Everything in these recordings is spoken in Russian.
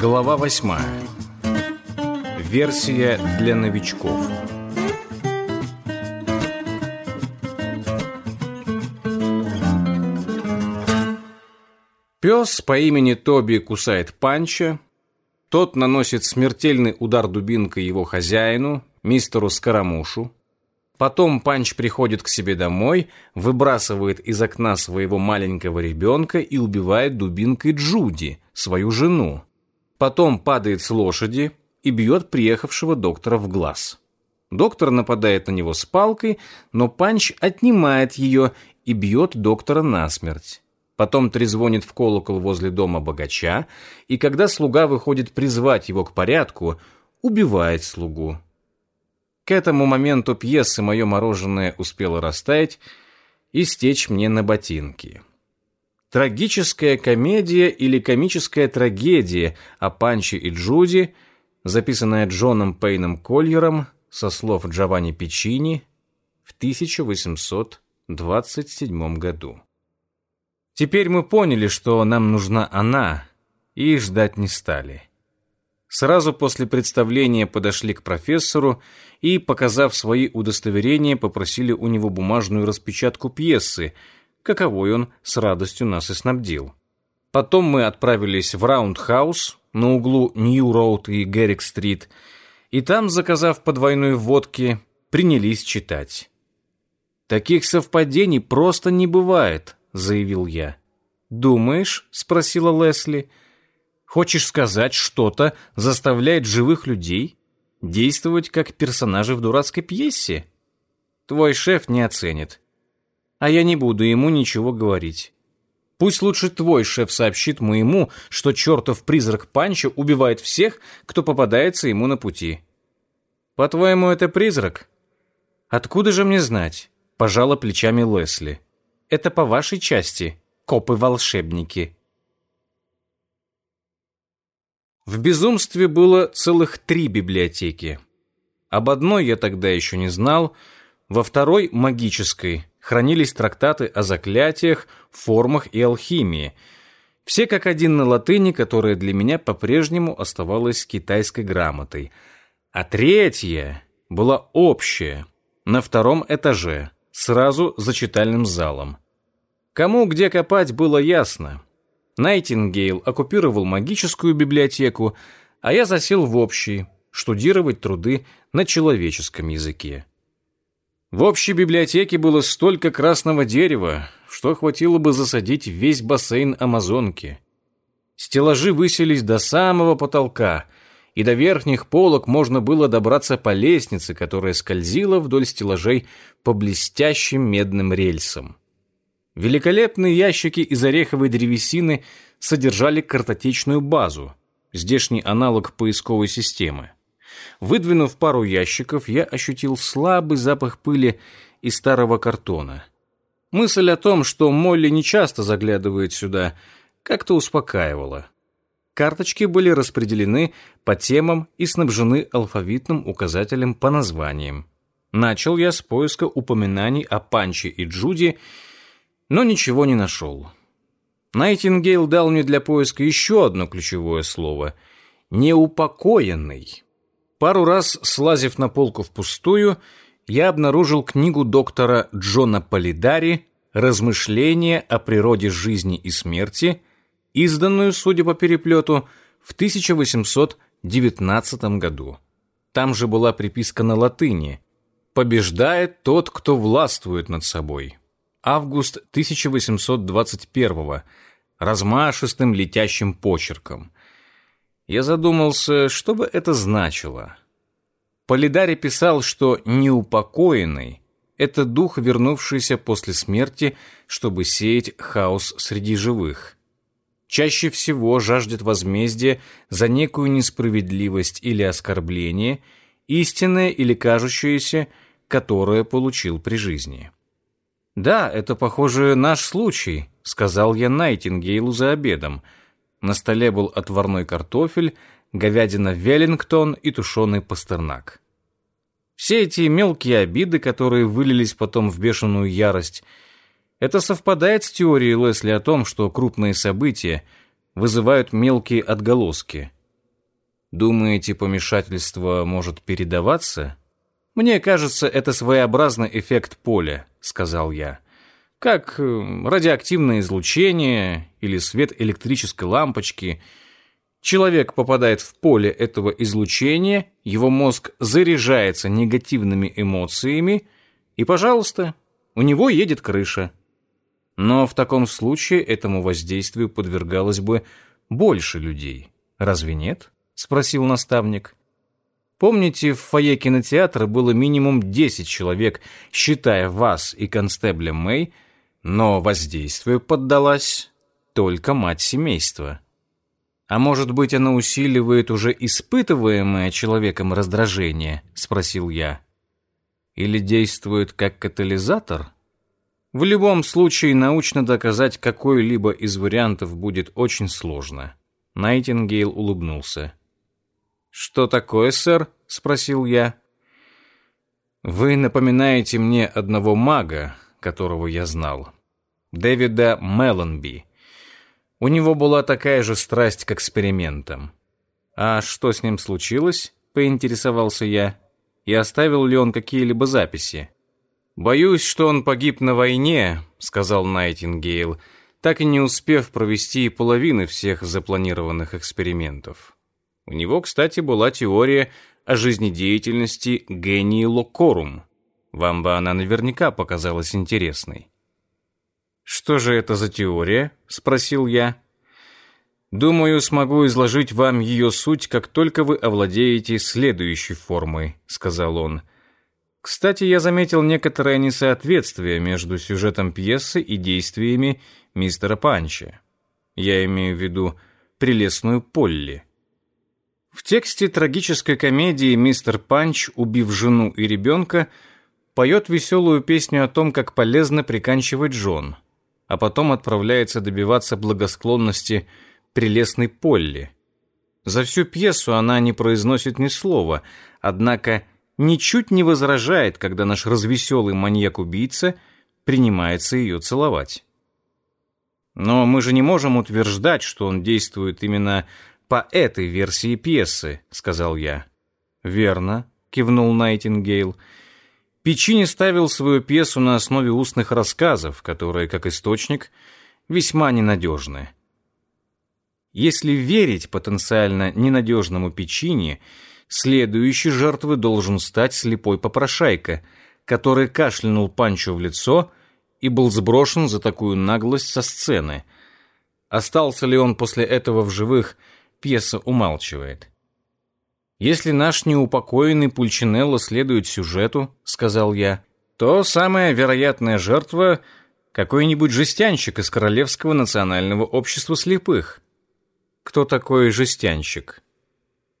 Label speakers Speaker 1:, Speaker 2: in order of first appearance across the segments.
Speaker 1: Глава восьмая. Версия для новичков. Пес по имени Тоби кусает Панча. Тот наносит смертельный удар дубинкой его хозяину, мистеру Скоромушу. Потом Панч приходит к себе домой, выбрасывает из окна своего маленького ребенка и убивает дубинкой Джуди, свою жену потом падает с лошади и бьет приехавшего доктора в глаз. Доктор нападает на него с палкой, но Панч отнимает ее и бьет доктора насмерть. Потом трезвонит в колокол возле дома богача, и когда слуга выходит призвать его к порядку, убивает слугу. К этому моменту пьесы мое мороженое успело растаять и стечь мне на ботинки. Трагическая комедия или комическая трагедия о Панче и Джуди, записанная Джоном Пейном Кольером со слов Джованни Пичини в 1827 году. Теперь мы поняли, что нам нужна она, и ждать не стали. Сразу после представления подошли к профессору и, показав свои удостоверения, попросили у него бумажную распечатку пьесы – каковой он с радостью нас и снабдил. Потом мы отправились в Раундхаус на углу Нью-Роуд и Геррик-стрит, и там, заказав по двойной водке, принялись читать. «Таких совпадений просто не бывает», — заявил я. «Думаешь?» — спросила Лесли. «Хочешь сказать, что-то заставляет живых людей действовать как персонажи в дурацкой пьесе? Твой шеф не оценит а я не буду ему ничего говорить. Пусть лучше твой шеф сообщит моему, что чертов призрак Панчо убивает всех, кто попадается ему на пути. По-твоему, это призрак? Откуда же мне знать? Пожала плечами Лесли. Это по вашей части, копы-волшебники. В безумстве было целых три библиотеки. Об одной я тогда еще не знал, во второй, магической, хранились трактаты о заклятиях, формах и алхимии. Все как один на латыни, которая для меня по-прежнему оставалась китайской грамотой. А третья была общая, на втором этаже, сразу за читальным залом. Кому где копать было ясно. Найтингейл оккупировал магическую библиотеку, а я засел в общей, штудировать труды на человеческом языке. В общей библиотеке было столько красного дерева, что хватило бы засадить весь бассейн Амазонки. Стеллажи высились до самого потолка, и до верхних полок можно было добраться по лестнице, которая скользила вдоль стеллажей по блестящим медным рельсам. Великолепные ящики из ореховой древесины содержали картотечную базу, здешний аналог поисковой системы. Выдвинув пару ящиков, я ощутил слабый запах пыли и старого картона. Мысль о том, что Молли нечасто заглядывает сюда, как-то успокаивала. Карточки были распределены по темам и снабжены алфавитным указателем по названиям. Начал я с поиска упоминаний о Панче и Джуди, но ничего не нашел. Найтингейл дал мне для поиска еще одно ключевое слово — «неупокоенный». Пару раз, слазив на полку впустую, я обнаружил книгу доктора Джона Полидари «Размышления о природе жизни и смерти», изданную, судя по переплету, в 1819 году. Там же была приписка на латыни «Побеждает тот, кто властвует над собой». Август 1821 размашистым летящим почерком. Я задумался, что бы это значило. Полидари писал, что неупокоенный — это дух, вернувшийся после смерти, чтобы сеять хаос среди живых. Чаще всего жаждет возмездия за некую несправедливость или оскорбление, истинное или кажущееся, которое получил при жизни. «Да, это, похоже, наш случай», — сказал я Найтингейлу за обедом — на столе был отварной картофель, говядина веллингтон и тушеный пастернак. Все эти мелкие обиды, которые вылились потом в бешеную ярость, это совпадает с теорией Лесли о том, что крупные события вызывают мелкие отголоски. Думаете, помешательство может передаваться? Мне кажется, это своеобразный эффект поля, сказал я. Как э, радиоактивное излучение или свет электрической лампочки – Человек попадает в поле этого излучения, его мозг заряжается негативными эмоциями, и, пожалуйста, у него едет крыша. Но в таком случае этому воздействию подвергалось бы больше людей. Разве нет? Спросил наставник. Помните, в фойе кинотеатра было минимум 10 человек, считая вас и констебля Мэй, но воздействию поддалась только мать семейства. «А может быть, она усиливает уже испытываемое человеком раздражение?» — спросил я. «Или действует как катализатор?» В любом случае, научно доказать какой-либо из вариантов будет очень сложно. Найтингейл улыбнулся. «Что такое, сэр?» — спросил я. «Вы напоминаете мне одного мага, которого я знал. Дэвида Меланби. У него была такая же страсть к экспериментам. А что с ним случилось? поинтересовался я. И оставил ли он какие-либо записи? Боюсь, что он погиб на войне, сказал Найтингейл, так и не успев провести половины всех запланированных экспериментов. У него, кстати, была теория о жизнедеятельности гении локорум. Вам бы она наверняка показалась интересной. «Что же это за теория?» — спросил я. «Думаю, смогу изложить вам ее суть, как только вы овладеете следующей формой», — сказал он. «Кстати, я заметил некоторое несоответствие между сюжетом пьесы и действиями мистера Панча. Я имею в виду прелестную Полли». В тексте трагической комедии мистер Панч, убив жену и ребенка, поет веселую песню о том, как полезно приканчивать жен — а потом отправляется добиваться благосклонности прелестной Полли. За всю пьесу она не произносит ни слова, однако ничуть не возражает, когда наш развеселый маньяк-убийца принимается ее целовать. Но мы же не можем утверждать, что он действует именно по этой версии пьесы, сказал я. Верно, кивнул Найтингейл. Печини ставил свою пьесу на основе устных рассказов, которые, как источник, весьма ненадежны. Если верить потенциально ненадежному Печини, следующей жертвой должен стать слепой попрошайка, который кашлянул Панчо в лицо и был сброшен за такую наглость со сцены. Остался ли он после этого в живых, пьеса умалчивает. «Если наш неупокоенный Пульчинелло следует сюжету, — сказал я, — то самая вероятная жертва — какой-нибудь жестянщик из Королевского национального общества слепых». «Кто такой жестянщик?»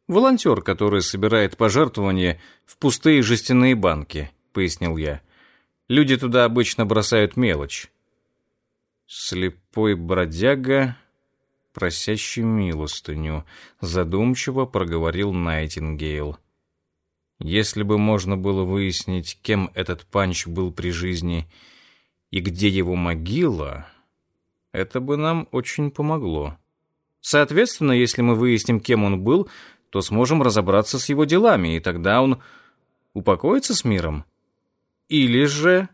Speaker 1: «Волонтер, который собирает пожертвования в пустые жестяные банки», — пояснил я. «Люди туда обычно бросают мелочь». «Слепой бродяга просящий милостыню», — задумчиво проговорил Найтингейл. «Если бы можно было выяснить, кем этот панч был при жизни и где его могила, это бы нам очень помогло. Соответственно, если мы выясним, кем он был, то сможем разобраться с его делами, и тогда он упокоится с миром. Или же,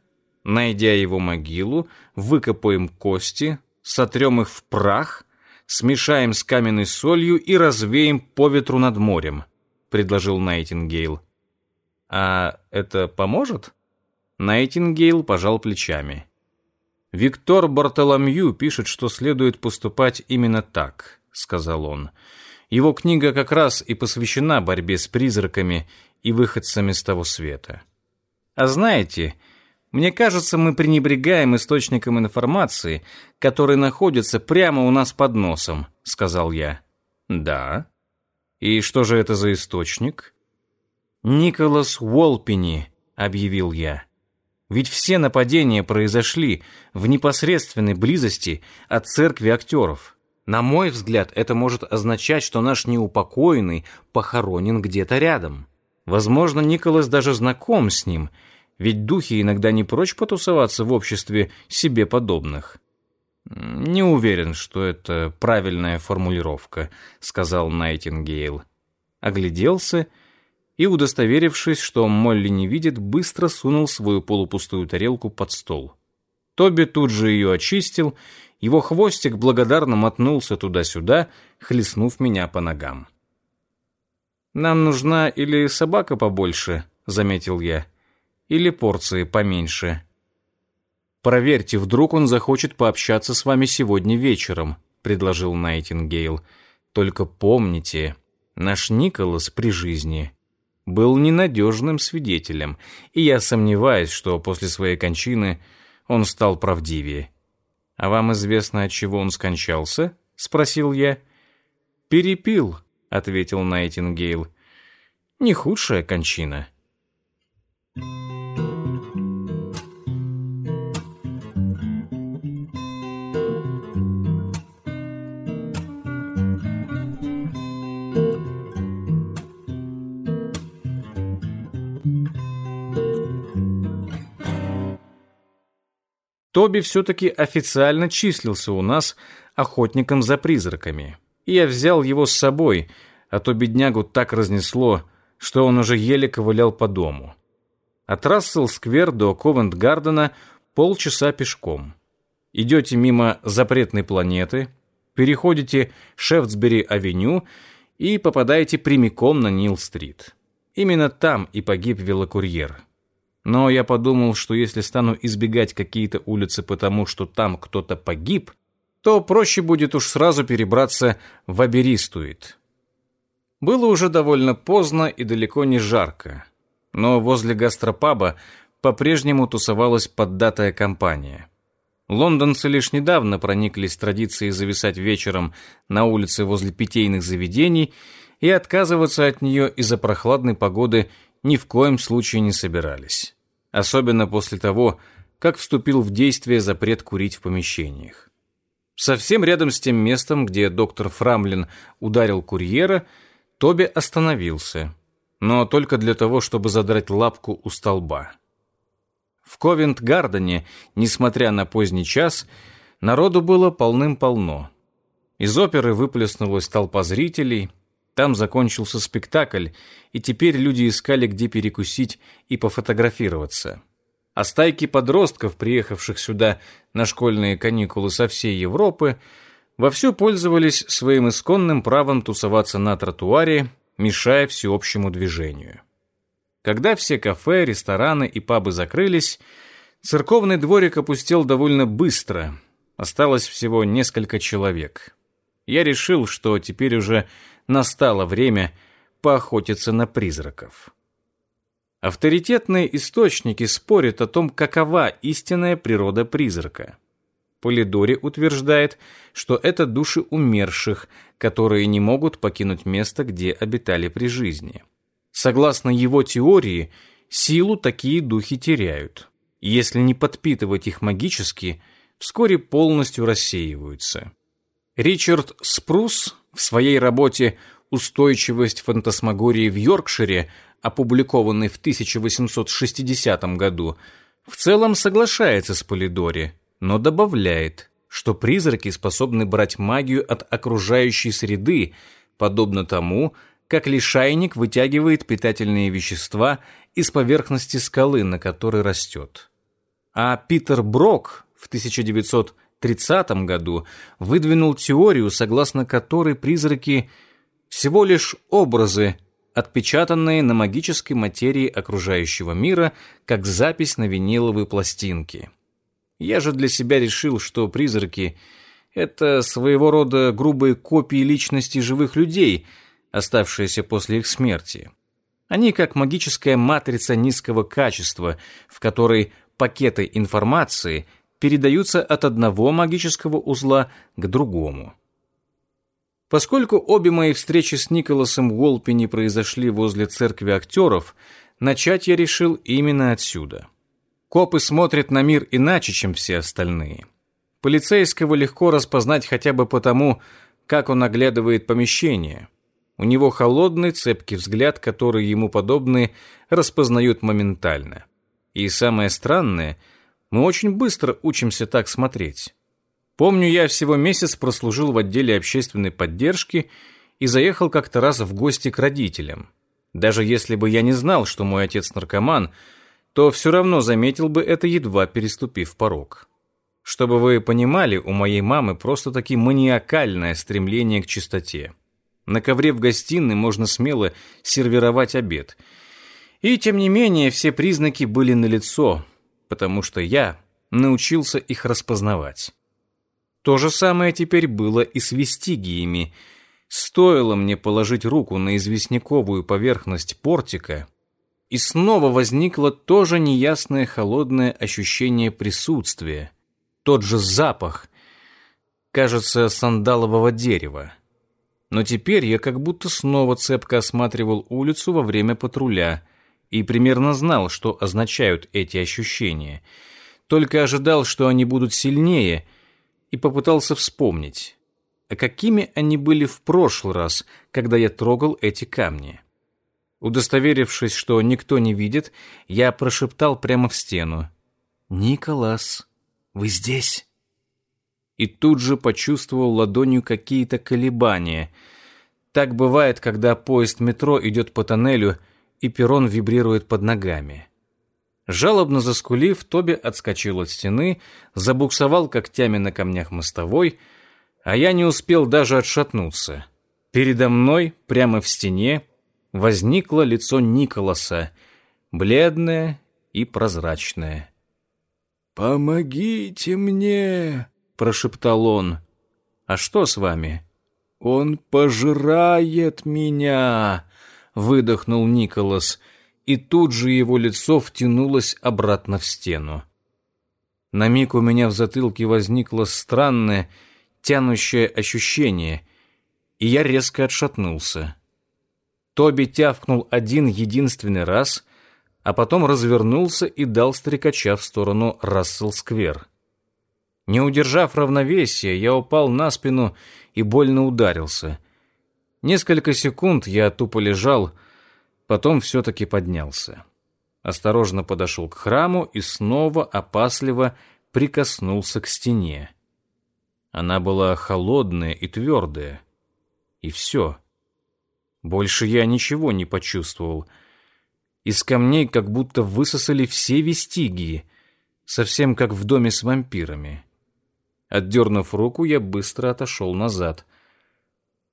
Speaker 1: найдя его могилу, выкопаем кости, сотрем их в прах — смешаем с каменной солью и развеем по ветру над морем», — предложил Найтингейл. «А это поможет?» Найтингейл пожал плечами. «Виктор Бартоломью пишет, что следует поступать именно так», — сказал он. «Его книга как раз и посвящена борьбе с призраками и выходцами с того света. А знаете, мне кажется, мы пренебрегаем источником информации, который находится прямо у нас под носом, сказал я. Да. И что же это за источник? Николас Уолпини, объявил я. Ведь все нападения произошли в непосредственной близости от церкви актеров. На мой взгляд, это может означать, что наш неупокоенный похоронен где-то рядом. Возможно, Николас даже знаком с ним, ведь духи иногда не прочь потусоваться в обществе себе подобных. «Не уверен, что это правильная формулировка», — сказал Найтингейл. Огляделся и, удостоверившись, что Молли не видит, быстро сунул свою полупустую тарелку под стол. Тоби тут же ее очистил, его хвостик благодарно мотнулся туда-сюда, хлестнув меня по ногам. «Нам нужна или собака побольше», — заметил я, — «или порции поменьше». «Проверьте, вдруг он захочет пообщаться с вами сегодня вечером», — предложил Найтингейл. «Только помните, наш Николас при жизни был ненадежным свидетелем, и я сомневаюсь, что после своей кончины он стал правдивее». «А вам известно, от чего он скончался?» — спросил я. «Перепил», — ответил Найтингейл. «Не худшая кончина». Тоби все-таки официально числился у нас охотником за призраками. И я взял его с собой, а то беднягу так разнесло, что он уже еле ковылял по дому. От Рассел-сквер до Ковент-Гардена полчаса пешком. Идете мимо запретной планеты, переходите Шефтсбери-авеню и попадаете прямиком на Нил-стрит. Именно там и погиб велокурьер. Но я подумал, что если стану избегать какие-то улицы потому, что там кто-то погиб, то проще будет уж сразу перебраться в Аберистуит. Было уже довольно поздно и далеко не жарко, но возле гастропаба по-прежнему тусовалась поддатая компания. Лондонцы лишь недавно прониклись традицией зависать вечером на улице возле питейных заведений и отказываться от нее из-за прохладной погоды ни в коем случае не собирались. Особенно после того, как вступил в действие запрет курить в помещениях. Совсем рядом с тем местом, где доктор Фрамлин ударил курьера, Тоби остановился, но только для того, чтобы задрать лапку у столба. В Ковент-Гардене, несмотря на поздний час, народу было полным-полно. Из оперы выплеснулась толпа зрителей, там закончился спектакль, и теперь люди искали, где перекусить и пофотографироваться. А стайки подростков, приехавших сюда на школьные каникулы со всей Европы, вовсю пользовались своим исконным правом тусоваться на тротуаре, мешая всеобщему движению. Когда все кафе, рестораны и пабы закрылись, церковный дворик опустел довольно быстро. Осталось всего несколько человек. Я решил, что теперь уже настало время поохотиться на призраков. Авторитетные источники спорят о том, какова истинная природа призрака. Полидори утверждает, что это души умерших, которые не могут покинуть место, где обитали при жизни. Согласно его теории, силу такие духи теряют. Если не подпитывать их магически, вскоре полностью рассеиваются. Ричард Спрус в своей работе «Устойчивость фантасмагории в Йоркшире», опубликованной в 1860 году, в целом соглашается с Полидори, но добавляет, что призраки способны брать магию от окружающей среды, подобно тому, как лишайник вытягивает питательные вещества из поверхности скалы, на которой растет. А Питер Брок в 1900 1930 году выдвинул теорию, согласно которой призраки всего лишь образы, отпечатанные на магической материи окружающего мира, как запись на виниловой пластинке. Я же для себя решил, что призраки — это своего рода грубые копии личности живых людей, оставшиеся после их смерти. Они как магическая матрица низкого качества, в которой пакеты информации — передаются от одного магического узла к другому. Поскольку обе мои встречи с Николасом Уолпи произошли возле церкви актеров, начать я решил именно отсюда. Копы смотрят на мир иначе, чем все остальные. Полицейского легко распознать хотя бы потому, как он оглядывает помещение. У него холодный, цепкий взгляд, который ему подобные распознают моментально. И самое странное, мы очень быстро учимся так смотреть. Помню, я всего месяц прослужил в отделе общественной поддержки и заехал как-то раз в гости к родителям. Даже если бы я не знал, что мой отец наркоман, то все равно заметил бы это, едва переступив порог. Чтобы вы понимали, у моей мамы просто-таки маниакальное стремление к чистоте. На ковре в гостиной можно смело сервировать обед. И тем не менее все признаки были налицо, потому что я научился их распознавать. То же самое теперь было и с вестигиями. Стоило мне положить руку на известняковую поверхность портика, и снова возникло то же неясное холодное ощущение присутствия, тот же запах, кажется, сандалового дерева. Но теперь я как будто снова цепко осматривал улицу во время патруля и примерно знал, что означают эти ощущения. Только ожидал, что они будут сильнее, и попытался вспомнить, а какими они были в прошлый раз, когда я трогал эти камни. Удостоверившись, что никто не видит, я прошептал прямо в стену. «Николас, вы здесь?» и тут же почувствовал ладонью какие-то колебания. Так бывает, когда поезд метро идет по тоннелю, и перрон вибрирует под ногами. Жалобно заскулив, Тоби отскочил от стены, забуксовал когтями на камнях мостовой, а я не успел даже отшатнуться. Передо мной, прямо в стене, возникло лицо Николаса, бледное и прозрачное. «Помогите мне!» прошептал он. «А что с вами?» «Он пожирает меня!» — выдохнул Николас, и тут же его лицо втянулось обратно в стену. На миг у меня в затылке возникло странное, тянущее ощущение, и я резко отшатнулся. Тоби тявкнул один единственный раз, а потом развернулся и дал стрекача в сторону Рассел-сквер. Не удержав равновесия, я упал на спину и больно ударился. Несколько секунд я тупо лежал, потом все-таки поднялся. Осторожно подошел к храму и снова опасливо прикоснулся к стене. Она была холодная и твердая. И все. Больше я ничего не почувствовал. Из камней как будто высосали все вестигии, совсем как в доме с вампирами. Отдернув руку, я быстро отошел назад.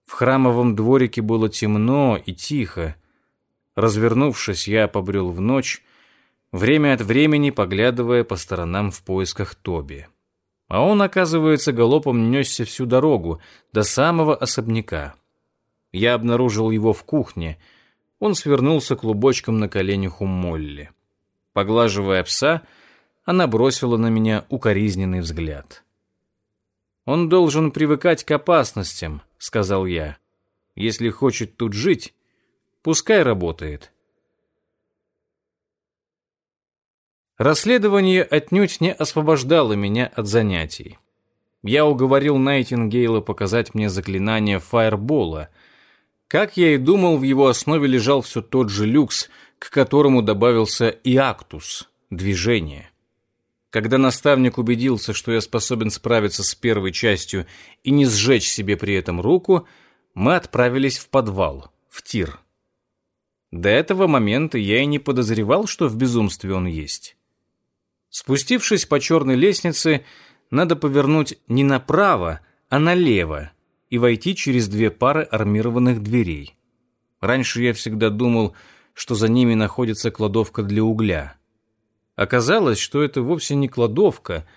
Speaker 1: В храмовом дворике было темно и тихо. Развернувшись, я побрел в ночь, время от времени поглядывая по сторонам в поисках Тоби. А он, оказывается, галопом несся всю дорогу, до самого особняка. Я обнаружил его в кухне. Он свернулся клубочком на коленях у Молли. Поглаживая пса, она бросила на меня укоризненный взгляд. Он должен привыкать к опасностям, сказал я. Если хочет тут жить, пускай работает. Расследование отнюдь не освобождало меня от занятий. Я уговорил Найтингейла показать мне заклинание фаербола. Как я и думал, в его основе лежал все тот же люкс, к которому добавился и актус — движение. Когда наставник убедился, что я способен справиться с первой частью и не сжечь себе при этом руку, мы отправились в подвал, в тир. До этого момента я и не подозревал, что в безумстве он есть. Спустившись по черной лестнице, надо повернуть не направо, а налево и войти через две пары армированных дверей. Раньше я всегда думал, что за ними находится кладовка для угля. Оказалось, что это вовсе не кладовка,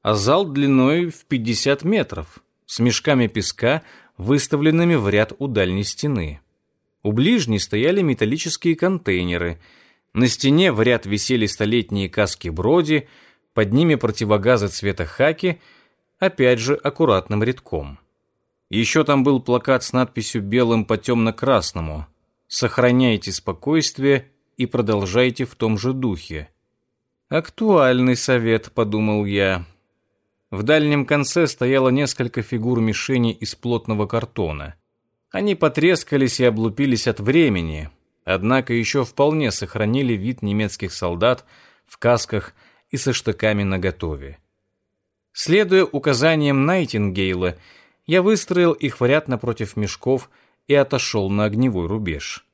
Speaker 1: а зал длиной в 50 метров, с мешками песка, выставленными в ряд у дальней стены. У ближней стояли металлические контейнеры. На стене в ряд висели столетние каски Броди, под ними противогазы цвета хаки, опять же аккуратным рядком. Еще там был плакат с надписью белым по темно-красному «Сохраняйте спокойствие и продолжайте в том же духе». «Актуальный совет», — подумал я. В дальнем конце стояло несколько фигур мишени из плотного картона. Они потрескались и облупились от времени, однако еще вполне сохранили вид немецких солдат в касках и со штыками наготове. Следуя указаниям Найтингейла, я выстроил их в ряд напротив мешков и отошел на огневой рубеж.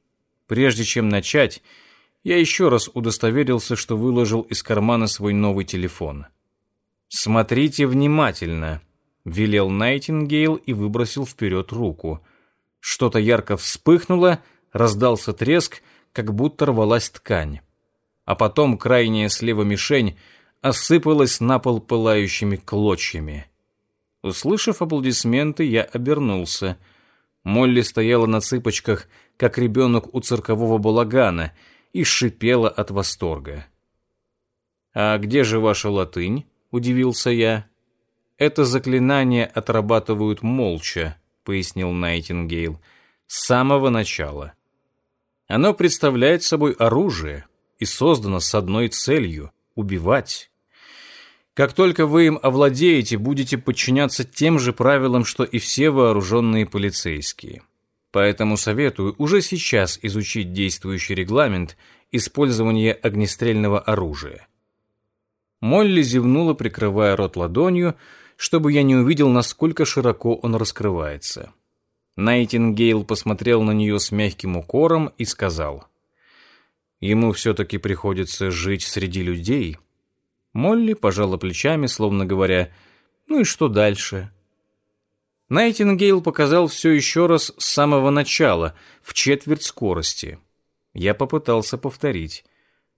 Speaker 1: Прежде чем начать, я еще раз удостоверился, что выложил из кармана свой новый телефон. «Смотрите внимательно», — велел Найтингейл и выбросил вперед руку. Что-то ярко вспыхнуло, раздался треск, как будто рвалась ткань. А потом крайняя слева мишень осыпалась на пол пылающими клочьями. Услышав аплодисменты, я обернулся. Молли стояла на цыпочках, как ребенок у циркового балагана, и шипела от восторга. «А где же ваша латынь?» — удивился я. «Это заклинание отрабатывают молча», — пояснил Найтингейл, — «с самого начала. Оно представляет собой оружие и создано с одной целью — убивать. Как только вы им овладеете, будете подчиняться тем же правилам, что и все вооруженные полицейские. Поэтому советую уже сейчас изучить действующий регламент использования огнестрельного оружия. Молли зевнула, прикрывая рот ладонью, чтобы я не увидел, насколько широко он раскрывается. Найтингейл посмотрел на нее с мягким укором и сказал, «Ему все-таки приходится жить среди людей». Молли пожала плечами, словно говоря, «Ну и что дальше?» Найтингейл показал все еще раз с самого начала, в четверть скорости. Я попытался повторить.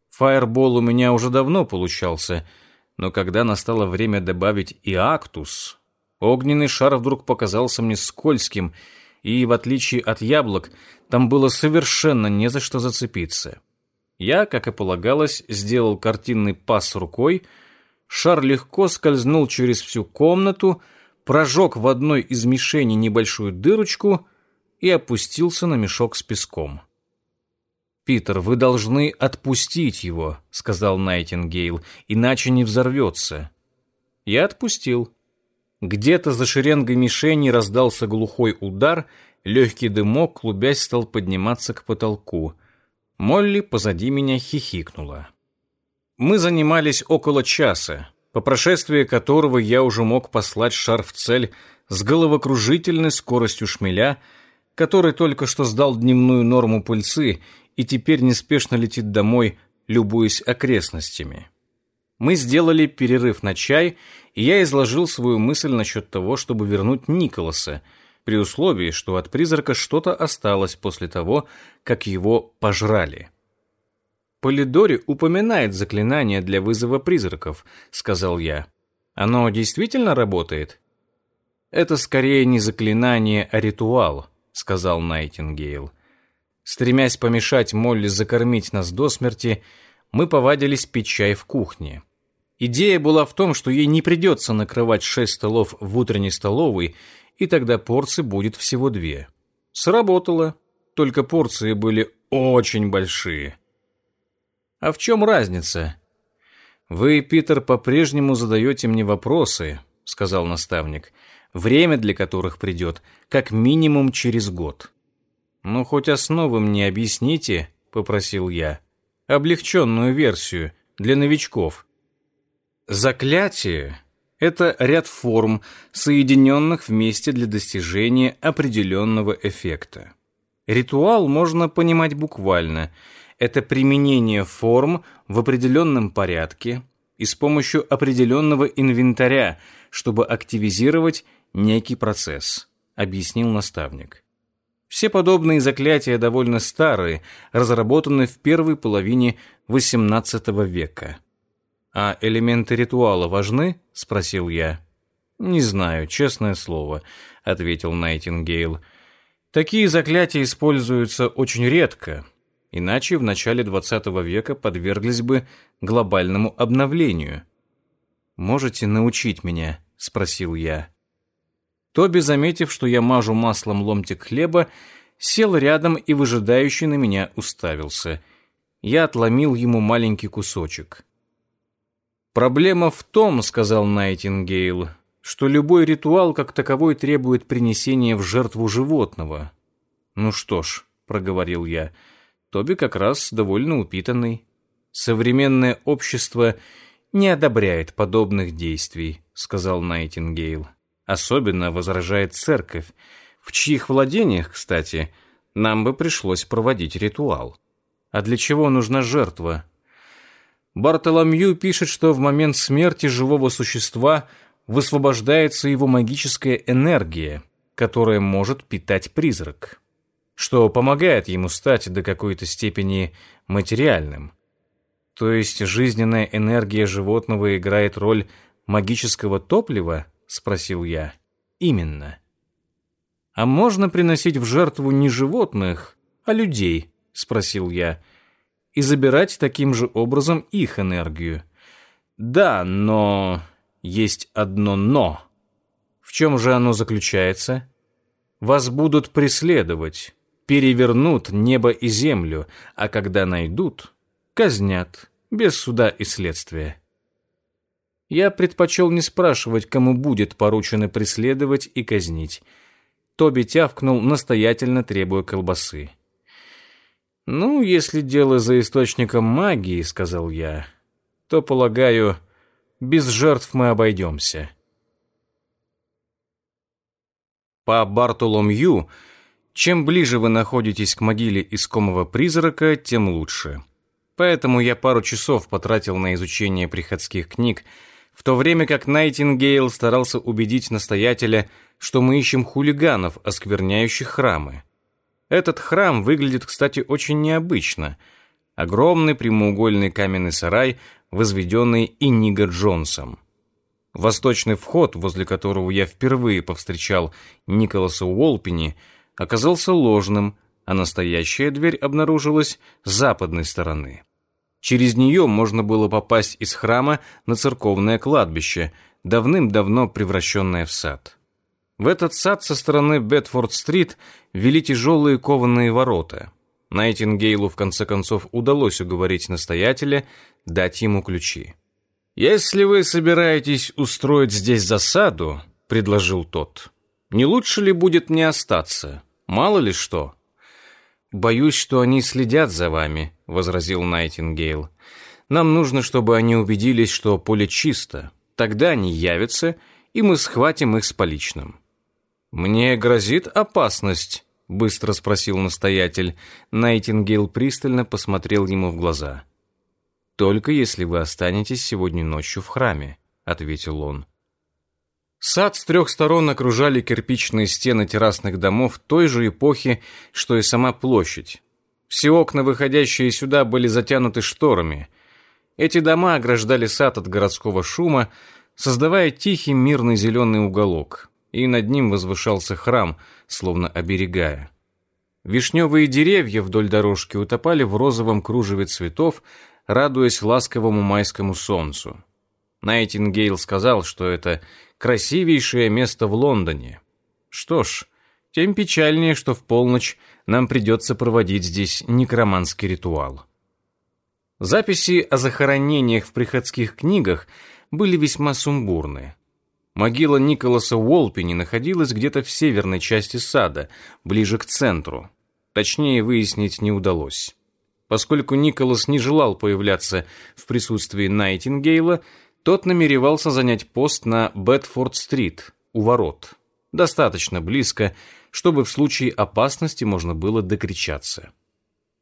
Speaker 1: Фаербол у меня уже давно получался, но когда настало время добавить и актус, огненный шар вдруг показался мне скользким, и, в отличие от яблок, там было совершенно не за что зацепиться. Я, как и полагалось, сделал картинный пас рукой, шар легко скользнул через всю комнату, прожег в одной из мишеней небольшую дырочку и опустился на мешок с песком. «Питер, вы должны отпустить его», — сказал Найтингейл, «иначе не взорвется». Я отпустил. Где-то за шеренгой мишени раздался глухой удар, легкий дымок, клубясь, стал подниматься к потолку. Молли позади меня хихикнула. Мы занимались около часа, по прошествии которого я уже мог послать шар в цель с головокружительной скоростью шмеля, который только что сдал дневную норму пыльцы и теперь неспешно летит домой, любуясь окрестностями. Мы сделали перерыв на чай, и я изложил свою мысль насчет того, чтобы вернуть Николаса — при условии, что от призрака что-то осталось после того, как его пожрали. «Полидори упоминает заклинание для вызова призраков», — сказал я. «Оно действительно работает?» «Это скорее не заклинание, а ритуал», — сказал Найтингейл. Стремясь помешать Молли закормить нас до смерти, мы повадились пить чай в кухне. Идея была в том, что ей не придется накрывать шесть столов в утренней столовой, и тогда порций будет всего две. Сработало, только порции были очень большие. А в чем разница? Вы, Питер, по-прежнему задаете мне вопросы, сказал наставник, время для которых придет как минимум через год. Ну, хоть основы мне объясните, попросил я. Облегченную версию для новичков. Заклятие это ряд форм, соединенных вместе для достижения определенного эффекта. Ритуал можно понимать буквально. Это применение форм в определенном порядке и с помощью определенного инвентаря, чтобы активизировать некий процесс, объяснил наставник. Все подобные заклятия довольно старые, разработаны в первой половине XVIII века. «А элементы ритуала важны?» — спросил я. «Не знаю, честное слово», — ответил Найтингейл. «Такие заклятия используются очень редко, иначе в начале XX века подверглись бы глобальному обновлению». «Можете научить меня?» — спросил я. Тоби, заметив, что я мажу маслом ломтик хлеба, сел рядом и выжидающий на меня уставился. Я отломил ему маленький кусочек. «Проблема в том, — сказал Найтингейл, — что любой ритуал как таковой требует принесения в жертву животного. «Ну что ж», — проговорил я, — «Тоби как раз довольно упитанный. Современное общество не одобряет подобных действий», — сказал Найтингейл. «Особенно возражает церковь, в чьих владениях, кстати, нам бы пришлось проводить ритуал. А для чего нужна жертва? Бартоломью пишет, что в момент смерти живого существа высвобождается его магическая энергия, которая может питать призрак, что помогает ему стать до какой-то степени материальным. То есть жизненная энергия животного играет роль магического топлива, спросил я. Именно. А можно приносить в жертву не животных, а людей, спросил я, и забирать таким же образом их энергию. Да, но есть одно «но». В чем же оно заключается? Вас будут преследовать, перевернут небо и землю, а когда найдут, казнят, без суда и следствия. Я предпочел не спрашивать, кому будет поручено преследовать и казнить. Тоби тявкнул, настоятельно требуя колбасы. «Ну, если дело за источником магии, — сказал я, — то, полагаю, без жертв мы обойдемся». По Бартоломью, чем ближе вы находитесь к могиле искомого призрака, тем лучше. Поэтому я пару часов потратил на изучение приходских книг, в то время как Найтингейл старался убедить настоятеля, что мы ищем хулиганов, оскверняющих храмы. Этот храм выглядит, кстати, очень необычно. Огромный прямоугольный каменный сарай, возведенный Иниго Джонсом. Восточный вход, возле которого я впервые повстречал Николаса Уолпини, оказался ложным, а настоящая дверь обнаружилась с западной стороны. Через нее можно было попасть из храма на церковное кладбище, давным-давно превращенное в сад. В этот сад со стороны Бетфорд-стрит вели тяжелые кованые ворота. Найтингейлу в конце концов удалось уговорить настоятеля дать ему ключи. «Если вы собираетесь устроить здесь засаду», — предложил тот, — «не лучше ли будет не остаться? Мало ли что». «Боюсь, что они следят за вами», — возразил Найтингейл. «Нам нужно, чтобы они убедились, что поле чисто. Тогда они явятся, и мы схватим их с поличным». «Мне грозит опасность?» — быстро спросил настоятель. Найтингейл пристально посмотрел ему в глаза. «Только если вы останетесь сегодня ночью в храме», — ответил он. Сад с трех сторон окружали кирпичные стены террасных домов той же эпохи, что и сама площадь. Все окна, выходящие сюда, были затянуты шторами. Эти дома ограждали сад от городского шума, создавая тихий мирный зеленый уголок и над ним возвышался храм, словно оберегая. Вишневые деревья вдоль дорожки утопали в розовом кружеве цветов, радуясь ласковому майскому солнцу. Найтингейл сказал, что это красивейшее место в Лондоне. Что ж, тем печальнее, что в полночь нам придется проводить здесь некроманский ритуал. Записи о захоронениях в приходских книгах были весьма сумбурны. Могила Николаса Уолпини находилась где-то в северной части сада, ближе к центру. Точнее выяснить не удалось. Поскольку Николас не желал появляться в присутствии Найтингейла, тот намеревался занять пост на Бетфорд-стрит, у ворот. Достаточно близко, чтобы в случае опасности можно было докричаться.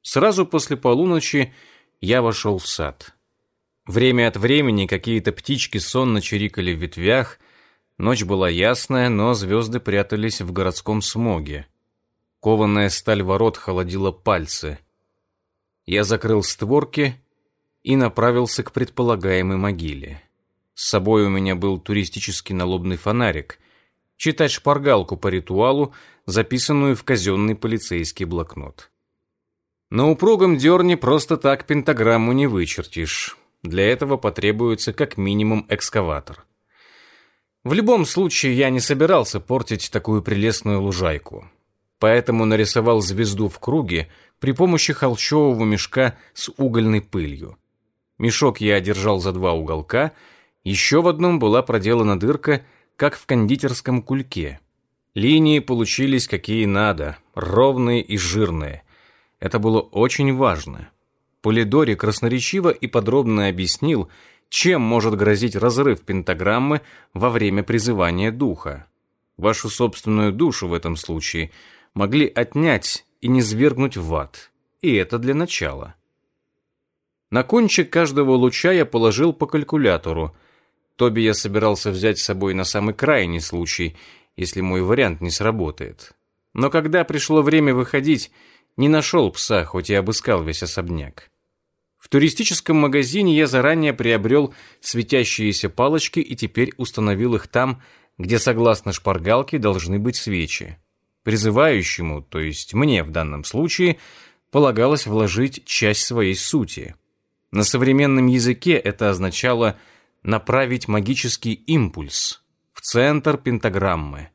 Speaker 1: Сразу после полуночи я вошел в сад. Время от времени какие-то птички сонно чирикали в ветвях, Ночь была ясная, но звезды прятались в городском смоге. Кованая сталь ворот холодила пальцы. Я закрыл створки и направился к предполагаемой могиле. С собой у меня был туристический налобный фонарик, читать шпаргалку по ритуалу, записанную в казенный полицейский блокнот. На упругом дерне просто так пентаграмму не вычертишь. Для этого потребуется как минимум экскаватор. В любом случае, я не собирался портить такую прелестную лужайку. Поэтому нарисовал звезду в круге при помощи холщового мешка с угольной пылью. Мешок я держал за два уголка, еще в одном была проделана дырка, как в кондитерском кульке. Линии получились какие надо, ровные и жирные. Это было очень важно. Полидори красноречиво и подробно объяснил, чем может грозить разрыв пентаграммы во время призывания духа. Вашу собственную душу в этом случае могли отнять и низвергнуть в ад. И это для начала. На кончик каждого луча я положил по калькулятору. Тоби я собирался взять с собой на самый крайний случай, если мой вариант не сработает. Но когда пришло время выходить, не нашел пса, хоть и обыскал весь особняк. В туристическом магазине я заранее приобрел светящиеся палочки и теперь установил их там, где, согласно шпаргалке, должны быть свечи. Призывающему, то есть мне в данном случае, полагалось вложить часть своей сути. На современном языке это означало направить магический импульс в центр пентаграммы.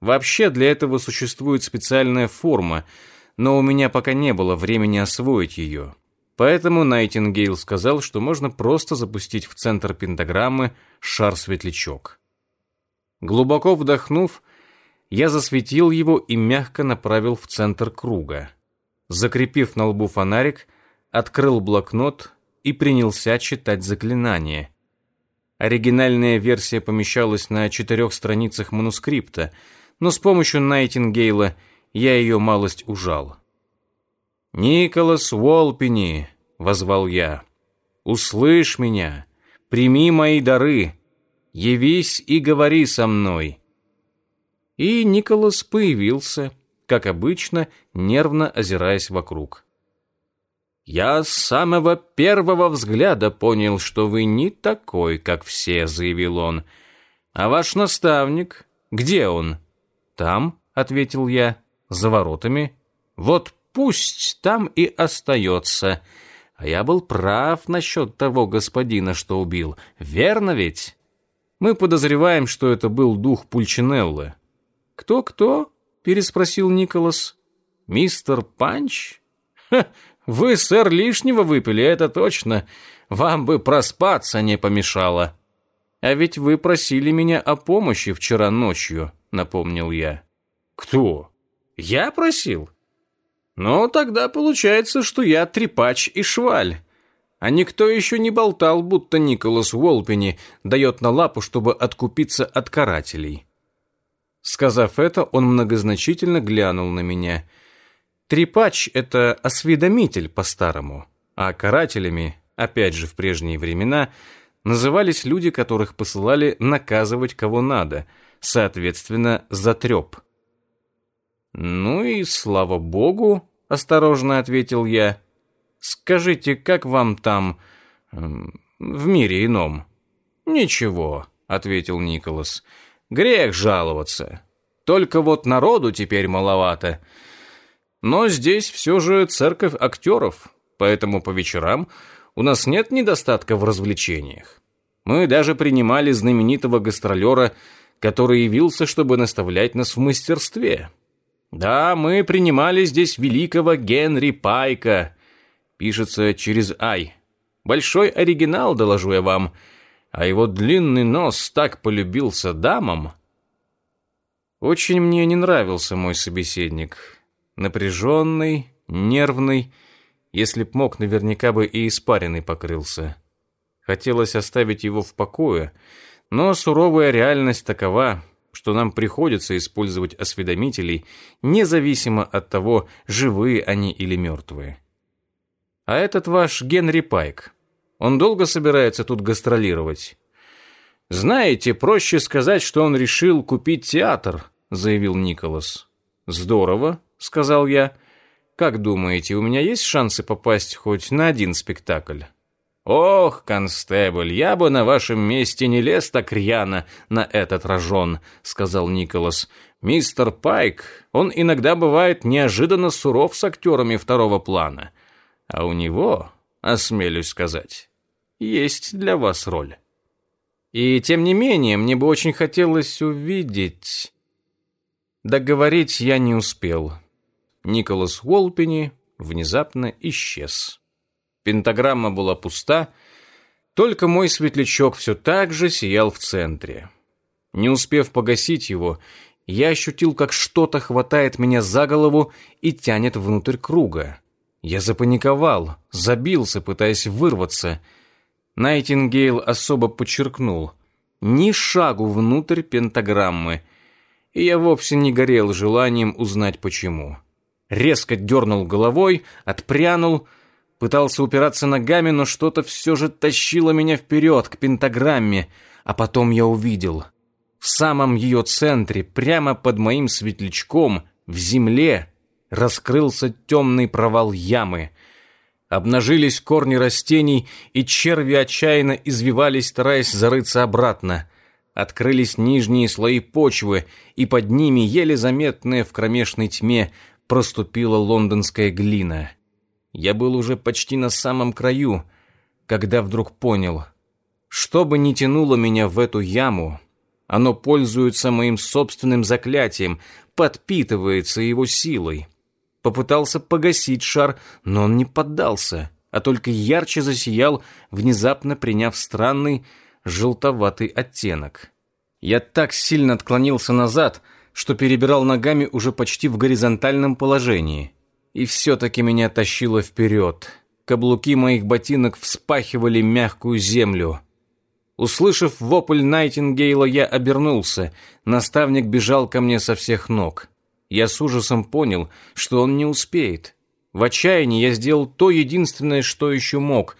Speaker 1: Вообще для этого существует специальная форма, но у меня пока не было времени освоить ее. Поэтому Найтингейл сказал, что можно просто запустить в центр пентаграммы шар-светлячок. Глубоко вдохнув, я засветил его и мягко направил в центр круга. Закрепив на лбу фонарик, открыл блокнот и принялся читать заклинание. Оригинальная версия помещалась на четырех страницах манускрипта, но с помощью Найтингейла я ее малость ужал. «Николас Уолпини!» — возвал я. «Услышь меня! Прими мои дары! Явись и говори со мной!» И Николас появился, как обычно, нервно озираясь вокруг. «Я с самого первого взгляда понял, что вы не такой, как все», — заявил он. «А ваш наставник? Где он?» «Там», — ответил я, — «за воротами». «Вот пусть там и остается. А я был прав насчет того господина, что убил. Верно ведь? Мы подозреваем, что это был дух Пульчинеллы. «Кто-кто?» — переспросил Николас. «Мистер Панч?» «Вы, сэр, лишнего выпили, это точно. Вам бы проспаться не помешало». «А ведь вы просили меня о помощи вчера ночью», — напомнил я. «Кто?» «Я просил?» Но тогда получается, что я трепач и шваль. А никто еще не болтал, будто Николас Уолпини дает на лапу, чтобы откупиться от карателей. Сказав это, он многозначительно глянул на меня. Трепач — это осведомитель по-старому, а карателями, опять же в прежние времена, назывались люди, которых посылали наказывать кого надо, соответственно, за треп. «Ну и слава богу», — осторожно ответил я. «Скажите, как вам там, в мире ином?» «Ничего», — ответил Николас. «Грех жаловаться. Только вот народу теперь маловато. Но здесь все же церковь актеров, поэтому по вечерам у нас нет недостатка в развлечениях. Мы даже принимали знаменитого гастролера, который явился, чтобы наставлять нас в мастерстве». Да, мы принимали здесь великого Генри Пайка. Пишется через «ай». Большой оригинал, доложу я вам. А его длинный нос так полюбился дамам. Очень мне не нравился мой собеседник. Напряженный, нервный. Если б мог, наверняка бы и испаренный покрылся. Хотелось оставить его в покое, но суровая реальность такова — что нам приходится использовать осведомителей, независимо от того, живые они или мертвые. А этот ваш Генри Пайк, он долго собирается тут гастролировать? Знаете, проще сказать, что он решил купить театр, заявил Николас. Здорово, сказал я. Как думаете, у меня есть шансы попасть хоть на один спектакль? «Ох, констебль, я бы на вашем месте не лез так рьяно на этот рожон», — сказал Николас. «Мистер Пайк, он иногда бывает неожиданно суров с актерами второго плана. А у него, осмелюсь сказать, есть для вас роль. И тем не менее, мне бы очень хотелось увидеть...» Договорить я не успел. Николас Уолпини внезапно исчез. Пентаграмма была пуста, только мой светлячок все так же сиял в центре. Не успев погасить его, Я ощутил, как что-то хватает меня за голову и тянет внутрь круга. Я запаниковал, забился, пытаясь вырваться. Найтингейл особо подчеркнул. Ни шагу внутрь пентаграммы. И я вовсе не горел желанием узнать почему. Резко дернул головой, отпрянул, пытался упираться ногами, но что-то все же тащило меня вперед, к пентаграмме, а потом я увидел. В самом ее центре, прямо под моим светлячком, в земле, раскрылся темный провал ямы. Обнажились корни растений, и черви отчаянно извивались, стараясь зарыться обратно. Открылись нижние слои почвы, и под ними, еле заметная в кромешной тьме, проступила лондонская глина. Я был уже почти на самом краю, когда вдруг понял, что бы ни тянуло меня в эту яму, оно пользуется моим собственным заклятием, подпитывается его силой попытался погасить шар, но он не поддался, а только ярче засиял, внезапно приняв странный желтоватый оттенок. Я так сильно отклонился назад, что перебирал ногами уже почти в горизонтальном положении. И все-таки меня тащило вперед. Каблуки моих ботинок вспахивали мягкую землю. Услышав вопль Найтингейла, я обернулся. Наставник бежал ко мне со всех ног. Я с ужасом понял, что он не успеет. В отчаянии я сделал то единственное, что еще мог.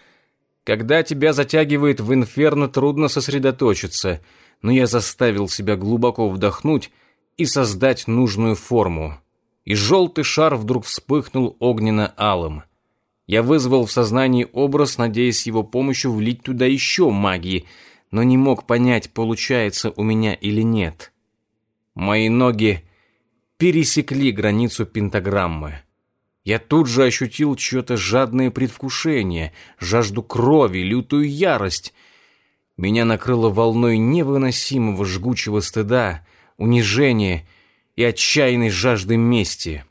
Speaker 1: Когда тебя затягивает в инферно, трудно сосредоточиться, но я заставил себя глубоко вдохнуть и создать нужную форму. И желтый шар вдруг вспыхнул огненно-алым. Я вызвал в сознании образ, надеясь его помощью влить туда еще магии, но не мог понять, получается у меня или нет. Мои ноги пересекли границу пентаграммы. Я тут же ощутил чье-то жадное предвкушение, жажду крови, лютую ярость. Меня накрыло волной невыносимого жгучего стыда, унижения и отчаянной жажды мести.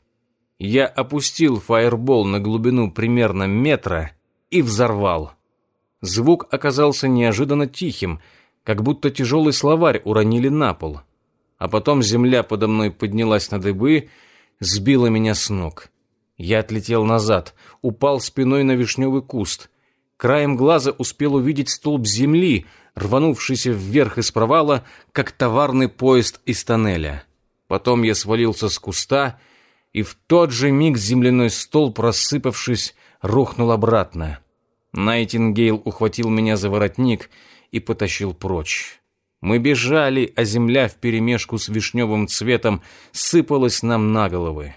Speaker 1: Я опустил фаербол на глубину примерно метра и взорвал. Звук оказался неожиданно тихим, как будто тяжелый словарь уронили на пол а потом земля подо мной поднялась на дыбы, сбила меня с ног. Я отлетел назад, упал спиной на вишневый куст. Краем глаза успел увидеть столб земли, рванувшийся вверх из провала, как товарный поезд из тоннеля. Потом я свалился с куста, и в тот же миг земляной столб, рассыпавшись, рухнул обратно. Найтингейл ухватил меня за воротник и потащил прочь. Мы бежали, а земля вперемешку с вишневым цветом сыпалась нам на головы.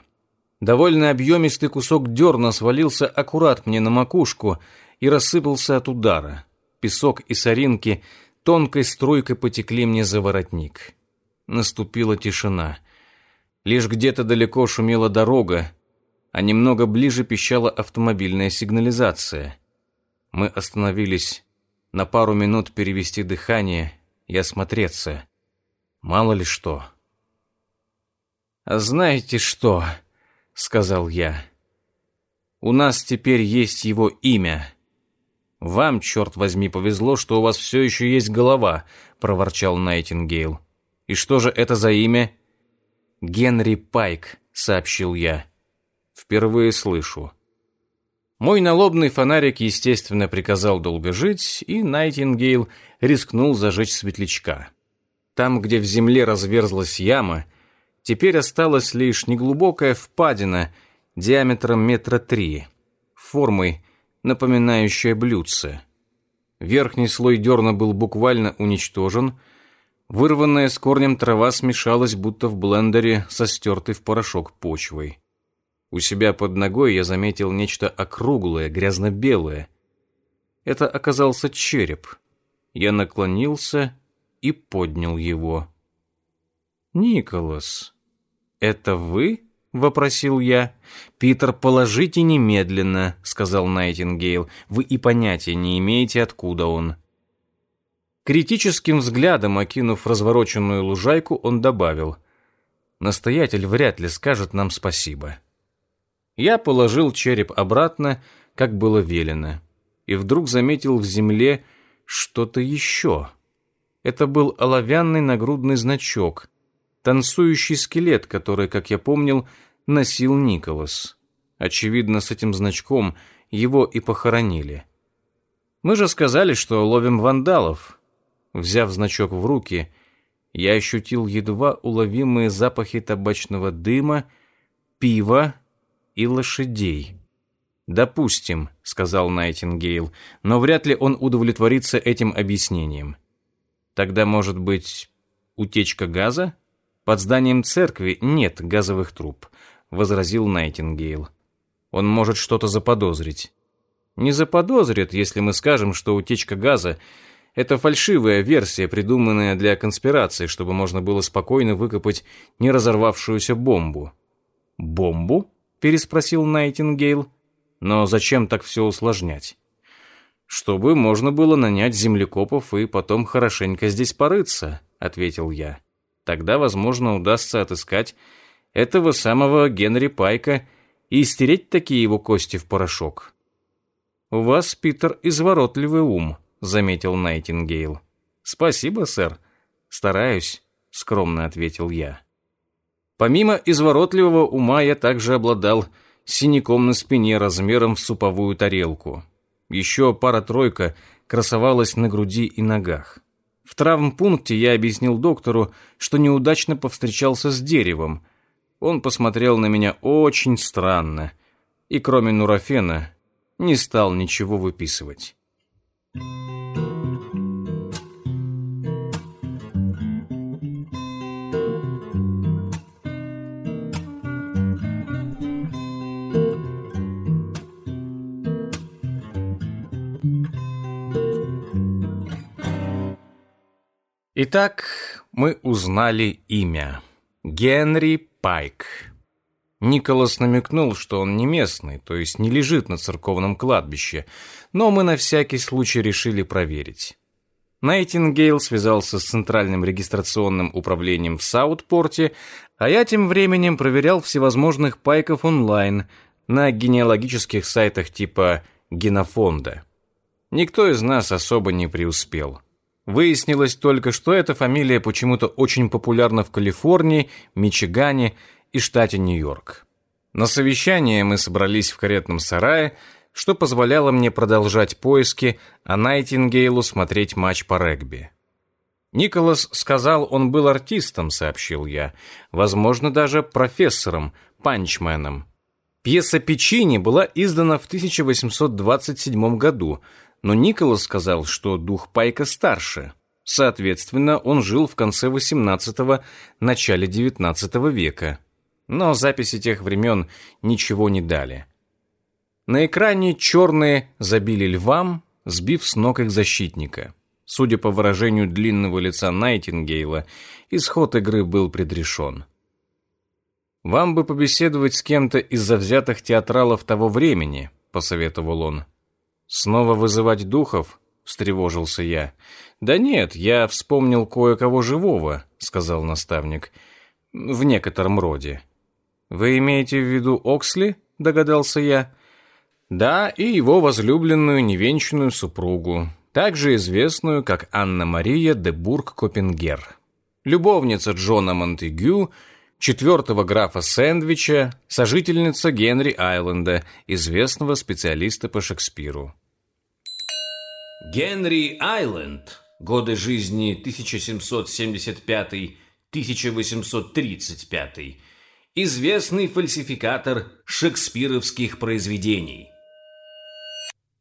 Speaker 1: Довольно объемистый кусок дерна свалился аккурат мне на макушку и рассыпался от удара. Песок и соринки тонкой струйкой потекли мне за воротник. Наступила тишина. Лишь где-то далеко шумела дорога, а немного ближе пищала автомобильная сигнализация. Мы остановились на пару минут перевести дыхание и осмотреться. Мало ли что. «А знаете что?» — сказал я. «У нас теперь есть его имя». «Вам, черт возьми, повезло, что у вас все еще есть голова», — проворчал Найтингейл. «И что же это за имя?» «Генри Пайк», — сообщил я. «Впервые слышу». Мой налобный фонарик, естественно, приказал долго жить, и Найтингейл рискнул зажечь светлячка. Там, где в земле разверзлась яма, теперь осталась лишь неглубокая впадина диаметром метра три, формой, напоминающая блюдце. Верхний слой дерна был буквально уничтожен, вырванная с корнем трава смешалась, будто в блендере со стертой в порошок почвой. У себя под ногой я заметил нечто округлое, грязно-белое. Это оказался череп. Я наклонился и поднял его. «Николас, это вы?» — вопросил я. «Питер, положите немедленно», — сказал Найтингейл. «Вы и понятия не имеете, откуда он». Критическим взглядом, окинув развороченную лужайку, он добавил. «Настоятель вряд ли скажет нам спасибо». Я положил череп обратно, как было велено, и вдруг заметил в земле что-то еще. Это был оловянный нагрудный значок. Танцующий скелет, который, как я помнил, носил Николас. Очевидно, с этим значком его и похоронили. Мы же сказали, что ловим вандалов. Взяв значок в руки, я ощутил едва уловимые запахи табачного дыма, пива и лошадей. «Допустим», — сказал Найтингейл, «но вряд ли он удовлетворится этим объяснением. Тогда, может быть, утечка газа? Под зданием церкви нет газовых труб», — возразил Найтингейл. «Он может что-то заподозрить». «Не заподозрит, если мы скажем, что утечка газа — это фальшивая версия, придуманная для конспирации, чтобы можно было спокойно выкопать не разорвавшуюся бомбу». «Бомбу?» — переспросил Найтингейл. «Но зачем так все усложнять?» «Чтобы можно было нанять землекопов и потом хорошенько здесь порыться», — ответил я. «Тогда, возможно, удастся отыскать этого самого Генри Пайка и стереть такие его кости в порошок». «У вас, Питер, изворотливый ум», — заметил Найтингейл. «Спасибо, сэр. Стараюсь», — скромно ответил я. Помимо изворотливого ума я также обладал синяком на спине размером в суповую тарелку. Еще пара-тройка красовалась на груди и ногах. В травмпункте я объяснил доктору, что неудачно повстречался с деревом. Он посмотрел на меня очень странно и, кроме нурофена, не стал ничего выписывать. Итак, мы узнали имя. Генри Пайк. Николас намекнул, что он не местный, то есть не лежит на церковном кладбище, но мы на всякий случай решили проверить. Найтингейл связался с Центральным регистрационным управлением в Саутпорте, а я тем временем проверял всевозможных пайков онлайн на генеалогических сайтах типа Генофонда. Никто из нас особо не преуспел. Выяснилось только, что эта фамилия почему-то очень популярна в Калифорнии, Мичигане и штате Нью-Йорк. На совещание мы собрались в каретном сарае, что позволяло мне продолжать поиски, а Найтингейлу смотреть матч по регби. Николас сказал, он был артистом, сообщил я, возможно, даже профессором, панчменом. Пьеса Печини была издана в 1827 году, но Николас сказал, что дух Пайка старше. Соответственно, он жил в конце XVIII – начале XIX века. Но записи тех времен ничего не дали. На экране черные забили львам, сбив с ног их защитника. Судя по выражению длинного лица Найтингейла, исход игры был предрешен. «Вам бы побеседовать с кем-то из завзятых театралов того времени», — посоветовал он. «Снова вызывать духов?» — встревожился я. «Да нет, я вспомнил кое-кого живого», — сказал наставник. «В некотором роде». «Вы имеете в виду Оксли?» — догадался я. «Да, и его возлюбленную невенчанную супругу, также известную как Анна-Мария де Бург-Копенгер. Любовница Джона Монтегю — четвертого графа Сэндвича, сожительница Генри Айленда, известного специалиста по Шекспиру.
Speaker 2: Генри Айленд, годы жизни 1775-1835, известный фальсификатор шекспировских произведений.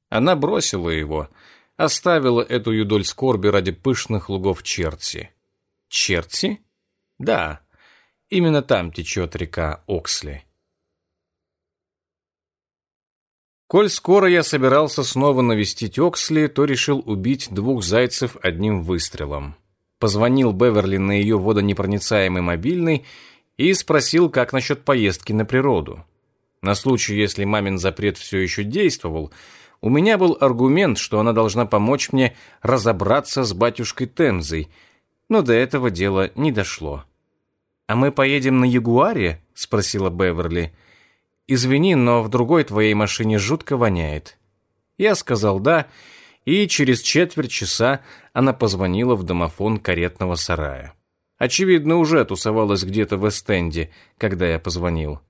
Speaker 1: Она бросила его, оставила эту юдоль скорби ради пышных лугов Черти. Черти? Да, Именно там течет река Оксли. Коль скоро я собирался снова навестить Оксли, то решил убить двух зайцев одним выстрелом. Позвонил Беверли на ее водонепроницаемый мобильный и спросил, как насчет поездки на природу. На случай, если мамин запрет все еще действовал, у меня был аргумент, что она должна помочь мне разобраться с батюшкой Темзой, но до этого дела не дошло. «А мы поедем на Ягуаре?» — спросила Беверли. «Извини, но в другой твоей машине жутко воняет». Я сказал «да», и через четверть часа она позвонила в домофон каретного сарая. Очевидно, уже тусовалась где-то в Эстенде, когда я позвонил.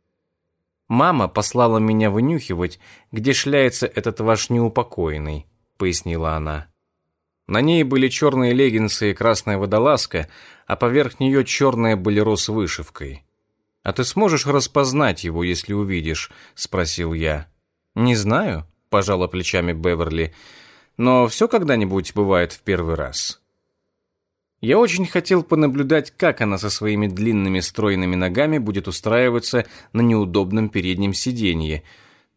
Speaker 1: «Мама послала меня вынюхивать, где шляется этот ваш неупокоенный», — пояснила она. На ней были черные леггинсы и красная водолазка, а поверх нее черное болеро с вышивкой. «А ты сможешь распознать его, если увидишь?» — спросил я. «Не знаю», — пожала плечами Беверли, — «но все когда-нибудь бывает в первый раз». Я очень хотел понаблюдать, как она со своими длинными стройными ногами будет устраиваться на неудобном переднем сиденье,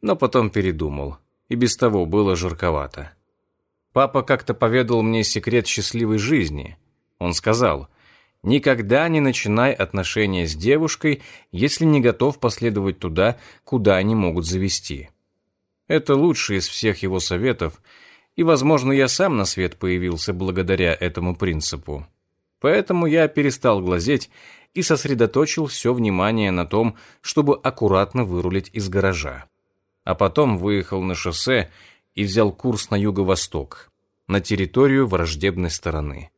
Speaker 1: но потом передумал. И без того было жарковато. Папа как-то поведал мне секрет счастливой жизни. Он сказал, «Никогда не начинай отношения с девушкой, если не готов последовать туда, куда они могут завести». Это лучший из всех его советов, и, возможно, я сам на свет появился благодаря этому принципу. Поэтому я перестал глазеть и сосредоточил все внимание на том, чтобы аккуратно вырулить из гаража. А потом выехал на шоссе и взял курс на юго-восток, на территорию враждебной стороны.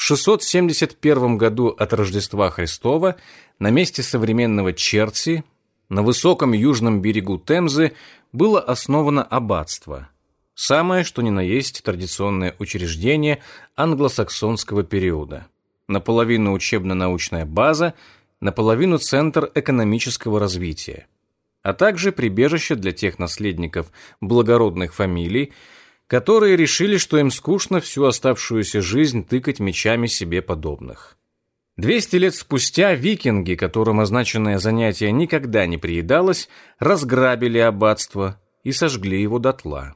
Speaker 1: В 671 году от Рождества Христова на месте современного Черти, на высоком южном берегу Темзы, было основано аббатство – Самое, что ни на есть, традиционное учреждение англосаксонского периода. Наполовину учебно-научная база, наполовину центр экономического развития, а также прибежище для тех наследников благородных фамилий, которые решили, что им скучно всю оставшуюся жизнь тыкать мечами себе подобных. Двести лет спустя викинги, которым означенное занятие никогда не приедалось, разграбили аббатство и сожгли его дотла.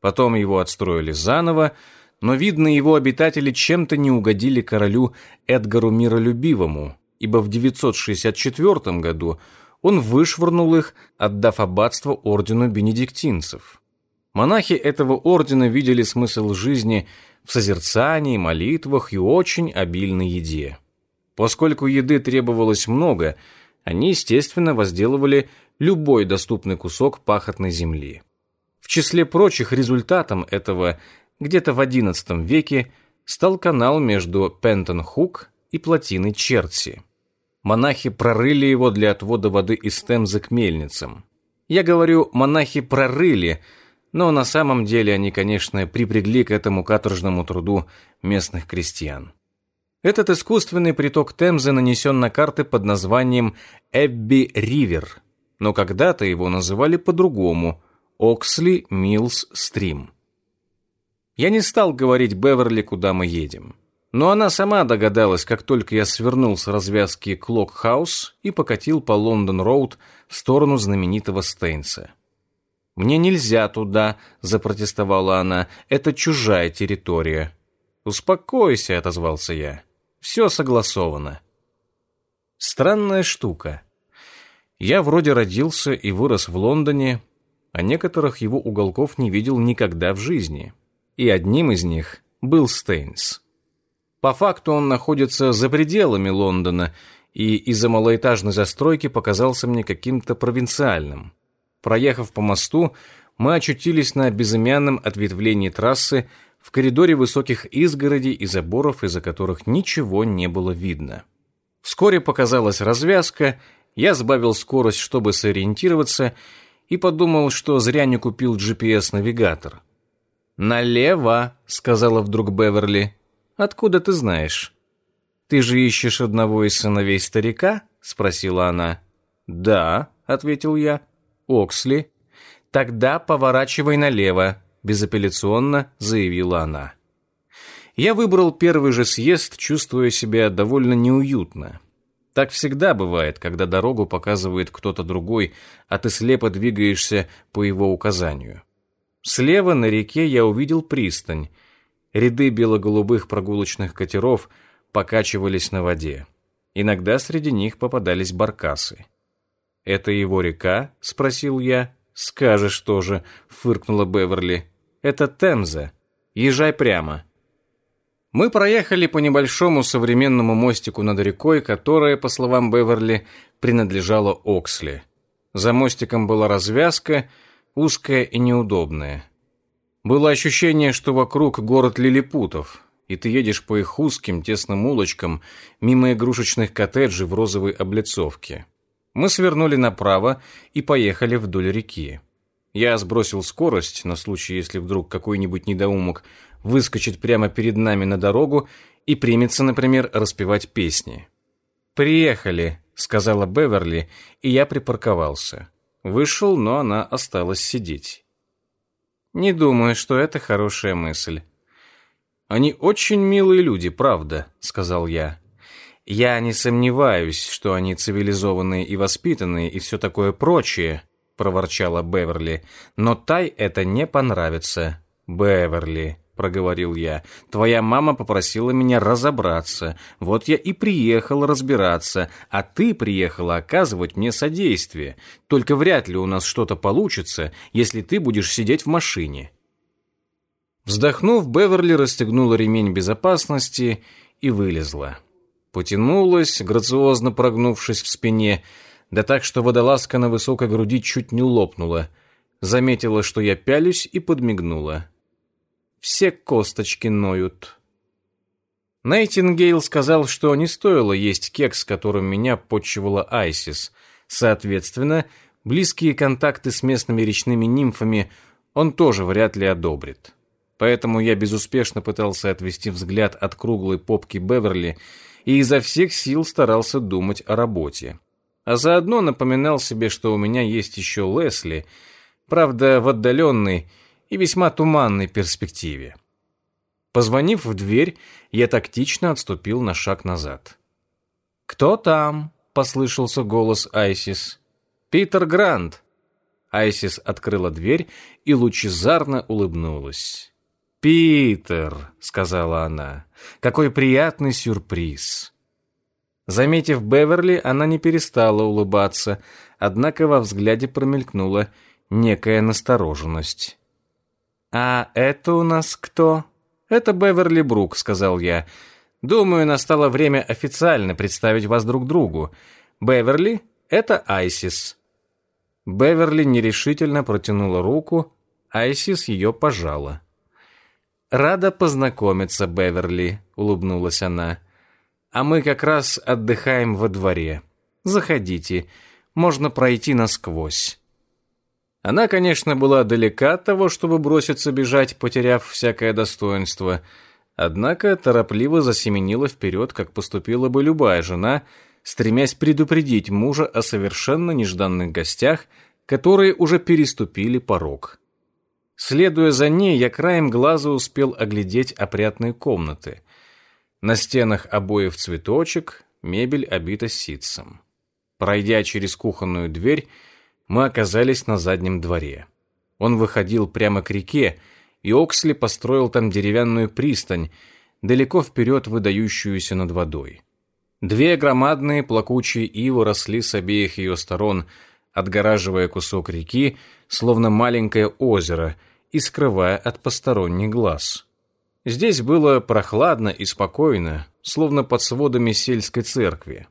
Speaker 1: Потом его отстроили заново, но, видно, его обитатели чем-то не угодили королю Эдгару Миролюбивому, ибо в 964 году он вышвырнул их, отдав аббатство ордену бенедиктинцев. Монахи этого ордена видели смысл жизни в созерцании, молитвах и очень обильной еде. Поскольку еды требовалось много, они, естественно, возделывали любой доступный кусок пахотной земли. В числе прочих результатом этого где-то в XI веке стал канал между Пентон-Хук и плотиной Черти. Монахи прорыли его для отвода воды из Темзы к мельницам. Я говорю, монахи прорыли, но на самом деле они, конечно, припрягли к этому каторжному труду местных крестьян. Этот искусственный приток Темзы нанесен на карты под названием Эбби-Ривер, но когда-то его называли по-другому – Оксли Милс Стрим. Я не стал говорить Беверли, куда мы едем. Но она сама догадалась, как только я свернул с развязки Клокхаус и покатил по Лондон-Роуд в сторону знаменитого Стейнса. «Мне нельзя туда», — запротестовала она, — «это чужая территория». «Успокойся», — отозвался я. «Все согласовано». Странная штука. Я вроде родился и вырос в Лондоне, а некоторых его уголков не видел никогда в жизни. И одним из них был Стейнс. По факту он находится за пределами Лондона и из-за малоэтажной застройки показался мне каким-то провинциальным. Проехав по мосту, мы очутились на безымянном ответвлении трассы в коридоре высоких изгородей и заборов, из-за которых ничего не было видно. Вскоре показалась развязка, я сбавил скорость, чтобы сориентироваться, и подумал, что зря не купил GPS-навигатор. «Налево», — сказала вдруг Беверли. «Откуда ты знаешь?» «Ты же ищешь одного из сыновей старика?» — спросила она. «Да», — ответил я. «Оксли». «Тогда поворачивай налево», — безапелляционно заявила она. Я выбрал первый же съезд, чувствуя себя довольно неуютно. Так всегда бывает, когда дорогу показывает кто-то другой, а ты слепо двигаешься по его указанию. Слева на реке я увидел пристань. Ряды бело-голубых прогулочных катеров покачивались на воде. Иногда среди них попадались баркасы. «Это его река?» — спросил я. «Скажешь тоже», — фыркнула Беверли. «Это Темза. Езжай прямо». Мы проехали по небольшому современному мостику над рекой, которая, по словам Беверли, принадлежала Оксли. За мостиком была развязка, узкая и неудобная. Было ощущение, что вокруг город лилипутов, и ты едешь по их узким тесным улочкам мимо игрушечных коттеджей в розовой облицовке. Мы свернули направо и поехали вдоль реки. Я сбросил скорость на случай, если вдруг какой-нибудь недоумок выскочит прямо перед нами на дорогу и примется, например, распевать песни. «Приехали», — сказала Беверли, и я припарковался. Вышел, но она осталась сидеть. «Не думаю, что это хорошая мысль». «Они очень милые люди, правда», — сказал я. «Я не сомневаюсь, что они цивилизованные и воспитанные и все такое прочее», — проворчала Беверли. «Но Тай это не понравится». «Беверли», — проговорил я, — «твоя мама попросила меня разобраться. Вот я и приехал разбираться, а ты приехала оказывать мне содействие. Только вряд ли у нас что-то получится, если ты будешь сидеть в машине». Вздохнув, Беверли расстегнула ремень безопасности и вылезла потянулась, грациозно прогнувшись в спине, да так, что водолазка на высокой груди чуть не лопнула. Заметила, что я пялюсь, и подмигнула. Все косточки ноют. Найтингейл сказал, что не стоило есть кекс, которым меня подчивала Айсис. Соответственно, близкие контакты с местными речными нимфами он тоже вряд ли одобрит. Поэтому я безуспешно пытался отвести взгляд от круглой попки Беверли и изо всех сил старался думать о работе. А заодно напоминал себе, что у меня есть еще Лесли, правда, в отдаленной и весьма туманной перспективе. Позвонив в дверь, я тактично отступил на шаг назад. «Кто там?» — послышался голос Айсис. «Питер Грант». Айсис открыла дверь и лучезарно улыбнулась. «Питер», — сказала она, — «какой приятный сюрприз». Заметив Беверли, она не перестала улыбаться, однако во взгляде промелькнула некая настороженность. «А это у нас кто?» «Это Беверли Брук», — сказал я. «Думаю, настало время официально представить вас друг другу. Беверли — это Айсис». Беверли нерешительно протянула руку, Айсис ее пожала. «Рада познакомиться, Беверли», — улыбнулась она. «А мы как раз отдыхаем во дворе. Заходите, можно пройти насквозь». Она, конечно, была далека от того, чтобы броситься бежать, потеряв всякое достоинство, однако торопливо засеменила вперед, как поступила бы любая жена, стремясь предупредить мужа о совершенно нежданных гостях, которые уже переступили порог. Следуя за ней, я краем глаза успел оглядеть опрятные комнаты. На стенах обоев цветочек, мебель обита ситцем. Пройдя через кухонную дверь, мы оказались на заднем дворе. Он выходил прямо к реке, и Оксли построил там деревянную пристань, далеко вперед выдающуюся над водой. Две громадные плакучие ивы росли с обеих ее сторон, отгораживая кусок реки, словно маленькое озеро, и скрывая от посторонних глаз. Здесь было прохладно и спокойно, словно под сводами сельской церкви.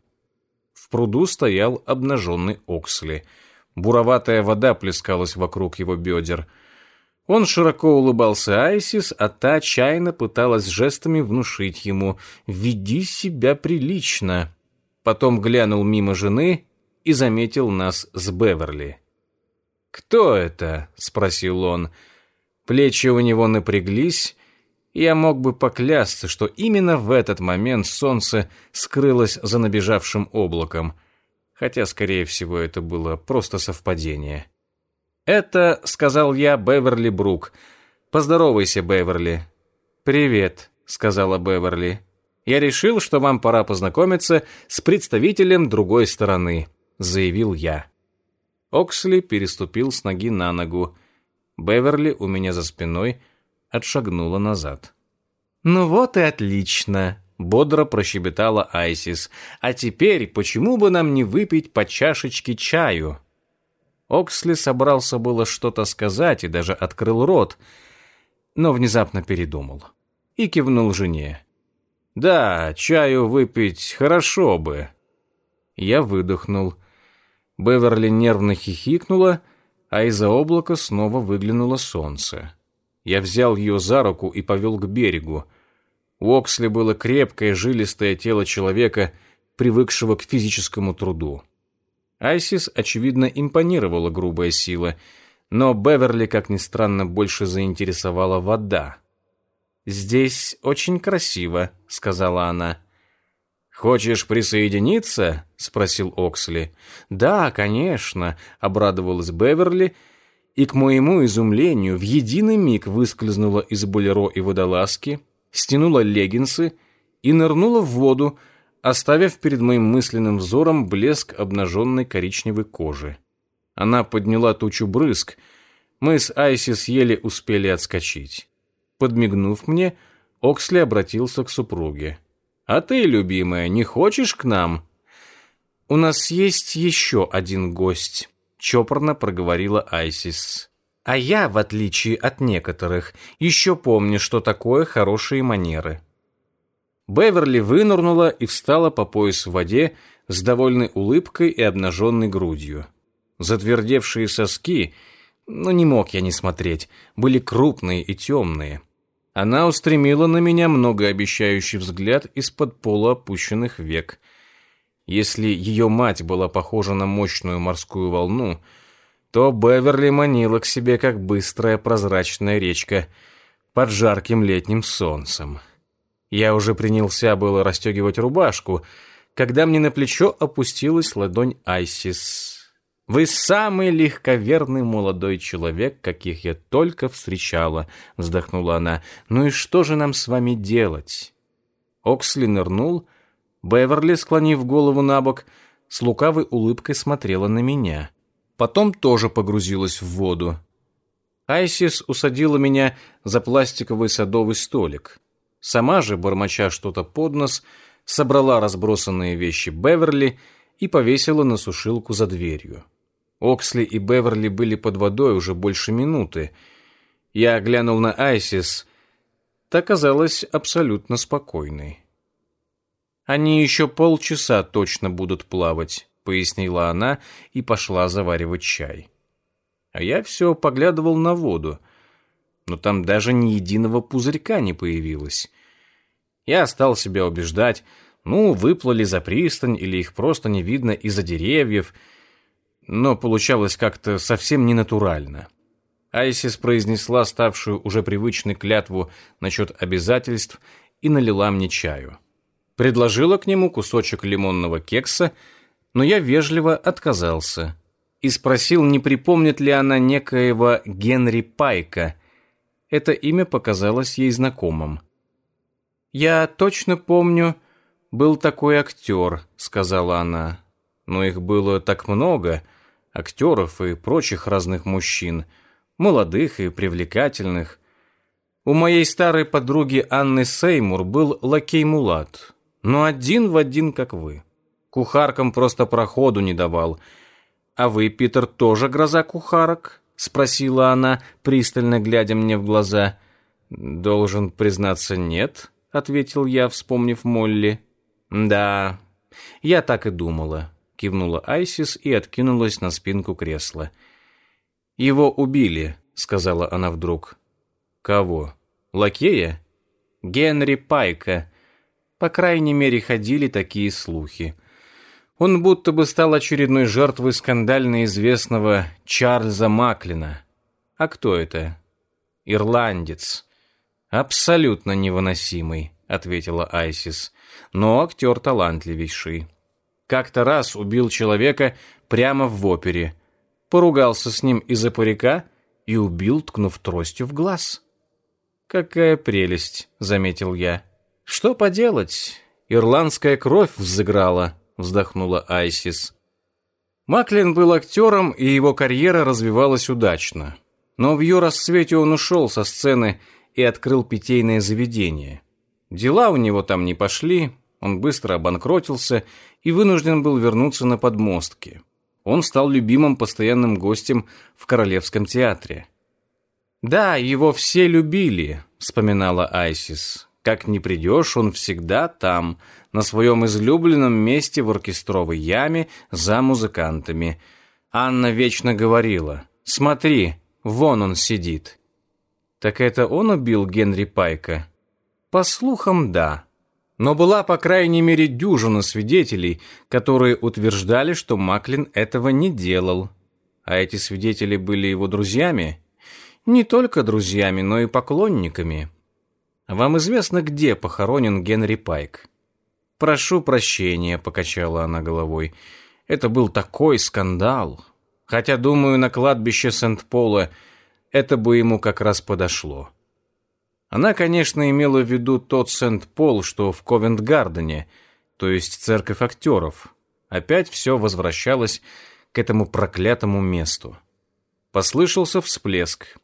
Speaker 1: В пруду стоял обнаженный Оксли. Буроватая вода плескалась вокруг его бедер. Он широко улыбался Айсис, а та чайно пыталась жестами внушить ему «Веди себя прилично». Потом глянул мимо жены и заметил нас с Беверли. «Кто это?» — спросил он. Плечи у него напряглись, и я мог бы поклясться, что именно в этот момент солнце скрылось за набежавшим облаком, хотя, скорее всего, это было просто совпадение. «Это, — сказал я, — Беверли Брук. Поздоровайся, Беверли». «Привет», — сказала Беверли. «Я решил, что вам пора познакомиться с представителем другой стороны», — заявил я. Оксли переступил с ноги на ногу. Беверли у меня за спиной отшагнула назад. «Ну вот и отлично», — бодро прощебетала Айсис. «А теперь почему бы нам не выпить по чашечке чаю?» Оксли собрался было что-то сказать и даже открыл рот, но внезапно передумал и кивнул жене. «Да, чаю выпить хорошо бы». Я выдохнул. Беверли нервно хихикнула, а из-за облака снова выглянуло солнце. Я взял ее за руку и повел к берегу. У Оксли было крепкое, жилистое тело человека, привыкшего к физическому труду. Айсис, очевидно, импонировала грубая сила, но Беверли, как ни странно, больше заинтересовала вода. «Здесь очень красиво», — сказала она. «Хочешь присоединиться?» — спросил Оксли. «Да, конечно», — обрадовалась Беверли, и, к моему изумлению, в единый миг выскользнула из болеро и водолазки, стянула леггинсы и нырнула в воду, оставив перед моим мысленным взором блеск обнаженной коричневой кожи. Она подняла тучу брызг, мы с Айсис еле успели отскочить. Подмигнув мне, Оксли обратился к супруге. «А ты, любимая, не хочешь к нам?» «У нас есть еще один гость», — чопорно проговорила Айсис. «А я, в отличие от некоторых, еще помню, что такое хорошие манеры». Беверли вынырнула и встала по пояс в воде с довольной улыбкой и обнаженной грудью. Затвердевшие соски, но не мог я не смотреть, были крупные и темные. Она устремила на меня многообещающий взгляд из-под полуопущенных век. Если ее мать была похожа на мощную морскую волну, то Беверли манила к себе, как быстрая прозрачная речка под жарким летним солнцем. Я уже принялся было расстегивать рубашку, когда мне на плечо опустилась ладонь Айсис. Вы самый легковерный молодой человек, каких я только встречала, вздохнула она. Ну и что же нам с вами делать? Оксли нырнул, Беверли, склонив голову на бок, с лукавой улыбкой смотрела на меня. Потом тоже погрузилась в воду. Айсис усадила меня за пластиковый садовый столик. Сама же, бормоча что-то под нос, собрала разбросанные вещи Беверли и повесила на сушилку за дверью. Оксли и Беверли были под водой уже больше минуты. Я глянул на Айсис. Та казалась абсолютно спокойной. «Они еще полчаса точно будут плавать», — пояснила она и пошла заваривать чай. А я все поглядывал на воду, но там даже ни единого пузырька не появилось. Я стал себя убеждать, ну, выплыли за пристань или их просто не видно из-за деревьев — но получалось как-то совсем ненатурально. Айсис произнесла ставшую уже привычной клятву насчет обязательств и налила мне чаю. Предложила к нему кусочек лимонного кекса, но я вежливо отказался и спросил, не припомнит ли она некоего Генри Пайка. Это имя показалось ей знакомым. «Я точно помню, был такой актер», — сказала она. «Но их было так много, актеров и прочих разных мужчин, молодых и привлекательных. У моей старой подруги Анны Сеймур был лакей Мулат, но один в один, как вы. Кухаркам просто проходу не давал. А вы, Питер, тоже гроза кухарок? Спросила она, пристально глядя мне в глаза. Должен признаться, нет, ответил я, вспомнив Молли. Да, я так и думала кивнула Айсис и откинулась на спинку кресла. Его убили, сказала она вдруг. Кого? Лакея? Генри Пайка. По крайней мере, ходили такие слухи. Он будто бы стал очередной жертвой скандально известного Чарльза Маклина. А кто это? Ирландец. Абсолютно невыносимый, ответила Айсис. Но актер талантливейший. Как-то раз убил человека прямо в опере. Поругался с ним из-за парика и убил, ткнув тростью в глаз. «Какая прелесть», — заметил я. «Что поделать? Ирландская кровь взыграла», — вздохнула Айсис. Маклин был актером, и его карьера развивалась удачно. Но в ее расцвете он ушел со сцены и открыл питейное заведение. Дела у него там не пошли, он быстро обанкротился и вынужден был вернуться на подмостки. Он стал любимым постоянным гостем в Королевском театре. «Да, его все любили», — вспоминала Айсис. «Как не придешь, он всегда там, на своем излюбленном месте в оркестровой яме за музыкантами». Анна вечно говорила, «Смотри, вон он сидит». «Так это он убил Генри Пайка?» По слухам, да. Но была, по крайней мере, дюжина свидетелей, которые утверждали, что Маклин этого не делал. А эти свидетели были его друзьями? Не только друзьями, но и поклонниками. Вам известно, где похоронен Генри Пайк? Прошу прощения, покачала она головой. Это был такой скандал. Хотя, думаю, на кладбище Сент-Пола это бы ему как раз подошло. Она, конечно, имела в виду тот Сент-Пол, что в Ковент-Гардене, то есть церковь актеров. Опять все возвращалось к этому проклятому месту. Послышался всплеск.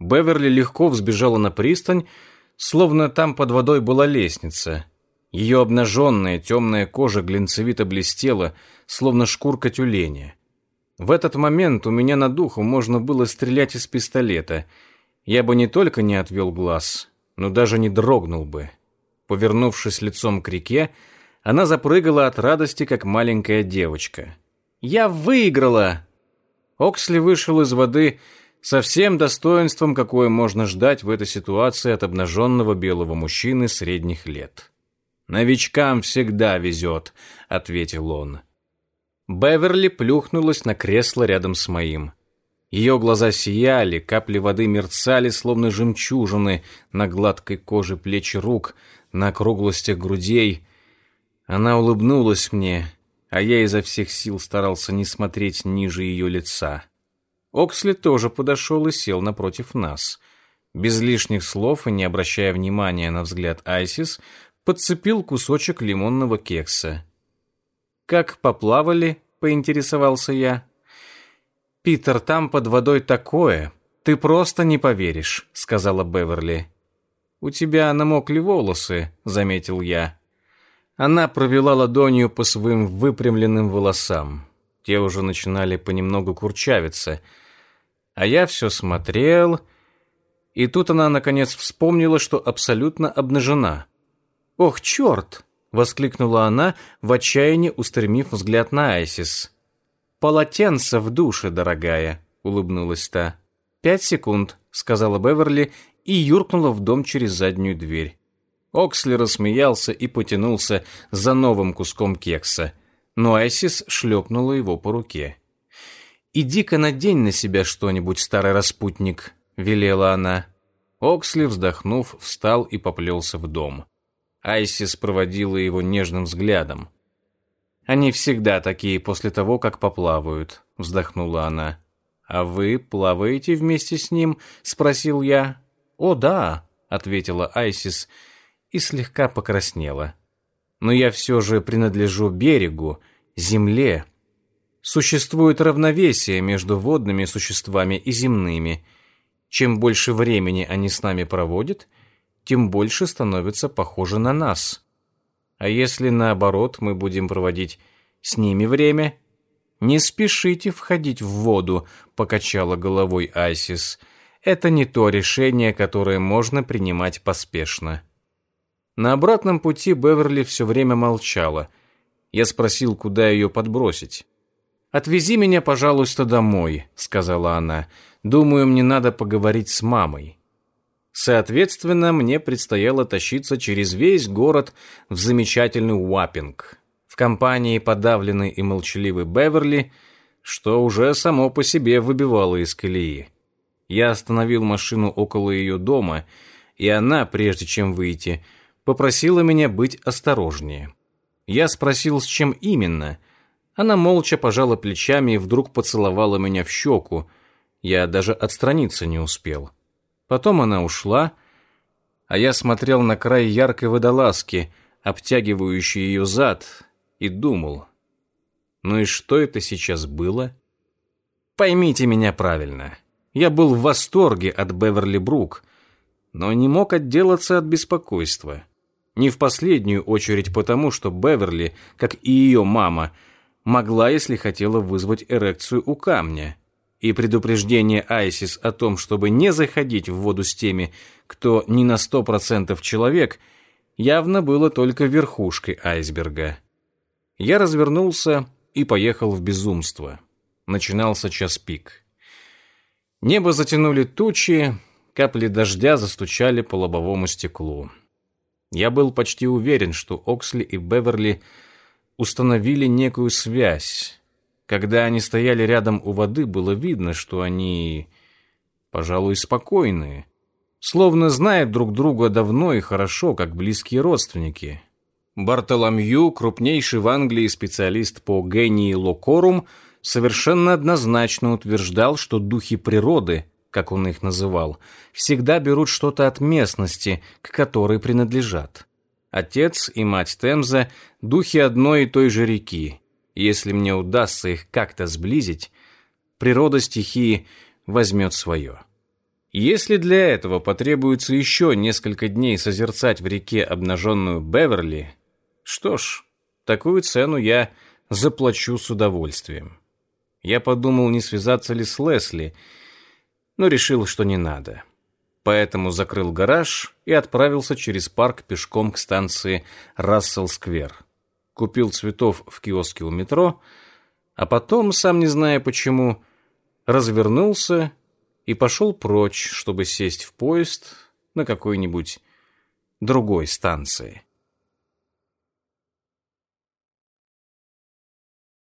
Speaker 1: Беверли легко взбежала на пристань, словно там под водой была лестница. Ее обнаженная темная кожа глинцевито блестела, словно шкурка тюленя. В этот момент у меня над духом можно было стрелять из пистолета. Я бы не только не отвел глаз, но даже не дрогнул бы. Повернувшись лицом к реке, она запрыгала от радости, как маленькая девочка. «Я выиграла!» Оксли вышел из воды со всем достоинством, какое можно ждать в этой ситуации от обнаженного белого мужчины средних лет. «Новичкам всегда везет», — ответил он. Беверли плюхнулась на кресло рядом с моим. Ее глаза сияли, капли воды мерцали, словно жемчужины, на гладкой коже плеч рук, на округлостях грудей. Она улыбнулась мне, а я изо всех сил старался не смотреть ниже ее лица. Оксли тоже подошел и сел напротив нас. Без лишних слов и не обращая внимания на взгляд Айсис, подцепил кусочек лимонного кекса. «Как поплавали?» — поинтересовался я. «Питер, там под водой такое, ты просто не поверишь», — сказала Беверли. «У тебя намокли волосы», — заметил я. Она провела ладонью по своим выпрямленным волосам. Те уже начинали понемногу курчавиться. А я все смотрел, и тут она, наконец, вспомнила, что абсолютно обнажена. «Ох, черт!» воскликнула она, в отчаянии устремив взгляд на Айсис. «Полотенце в душе, дорогая», — улыбнулась та. «Пять секунд», — сказала Беверли и юркнула в дом через заднюю дверь. Оксли рассмеялся и потянулся за новым куском кекса, но Айсис шлепнула его по руке. «Иди-ка надень на себя что-нибудь, старый распутник», — велела она. Оксли, вздохнув, встал и поплелся в дом. Айсис проводила его нежным взглядом. «Они всегда такие после того, как поплавают», — вздохнула она. «А вы плаваете вместе с ним?» — спросил я. «О, да», — ответила Айсис и слегка покраснела. «Но я все же принадлежу берегу, земле. Существует равновесие между водными существами и земными. Чем больше времени они с нами проводят, — тем больше становится похоже на нас. А если наоборот мы будем проводить с ними время? Не спешите входить в воду, покачала головой Айсис. Это не то решение, которое можно принимать поспешно. На обратном пути Беверли все время молчала. Я спросил, куда ее подбросить. «Отвези меня, пожалуйста, домой», — сказала она. «Думаю, мне надо поговорить с мамой». Соответственно, мне предстояло тащиться через весь город в замечательный Уаппинг. В компании подавленной и молчаливой Беверли, что уже само по себе выбивало из колеи. Я остановил машину около ее дома, и она, прежде чем выйти, попросила меня быть осторожнее. Я спросил, с чем именно. Она молча пожала плечами и вдруг поцеловала меня в щеку. Я даже отстраниться не успел. — Потом она ушла, а я смотрел на край яркой водолазки, обтягивающей ее зад, и думал, ну и что это сейчас было? Поймите меня правильно. Я был в восторге от Беверли Брук, но не мог отделаться от беспокойства. Не в последнюю очередь потому, что Беверли, как и ее мама, могла, если хотела, вызвать эрекцию у камня и предупреждение Айсис о том, чтобы не заходить в воду с теми, кто не на сто процентов человек, явно было только верхушкой айсберга. Я развернулся и поехал в безумство. Начинался час пик. Небо затянули тучи, капли дождя застучали по лобовому стеклу. Я был почти уверен, что Оксли и Беверли установили некую связь. Когда они стояли рядом у воды, было видно, что они, пожалуй, спокойные, словно знают друг друга давно и хорошо, как близкие родственники. Бартоломью, крупнейший в Англии специалист по гении локорум, совершенно однозначно утверждал, что духи природы, как он их называл, всегда берут что-то от местности, к которой принадлежат. Отец и мать Темза – духи одной и той же реки. Если мне удастся их как-то сблизить, природа стихии возьмет свое. Если для этого потребуется еще несколько дней созерцать в реке обнаженную Беверли, что ж, такую цену я заплачу с удовольствием. Я подумал, не связаться ли с Лесли, но решил, что не надо поэтому закрыл гараж и отправился через парк пешком к станции Рассел-сквер. Купил цветов в киоске у метро, а потом, сам не зная почему, развернулся и пошел прочь, чтобы сесть в поезд на какой-нибудь другой станции.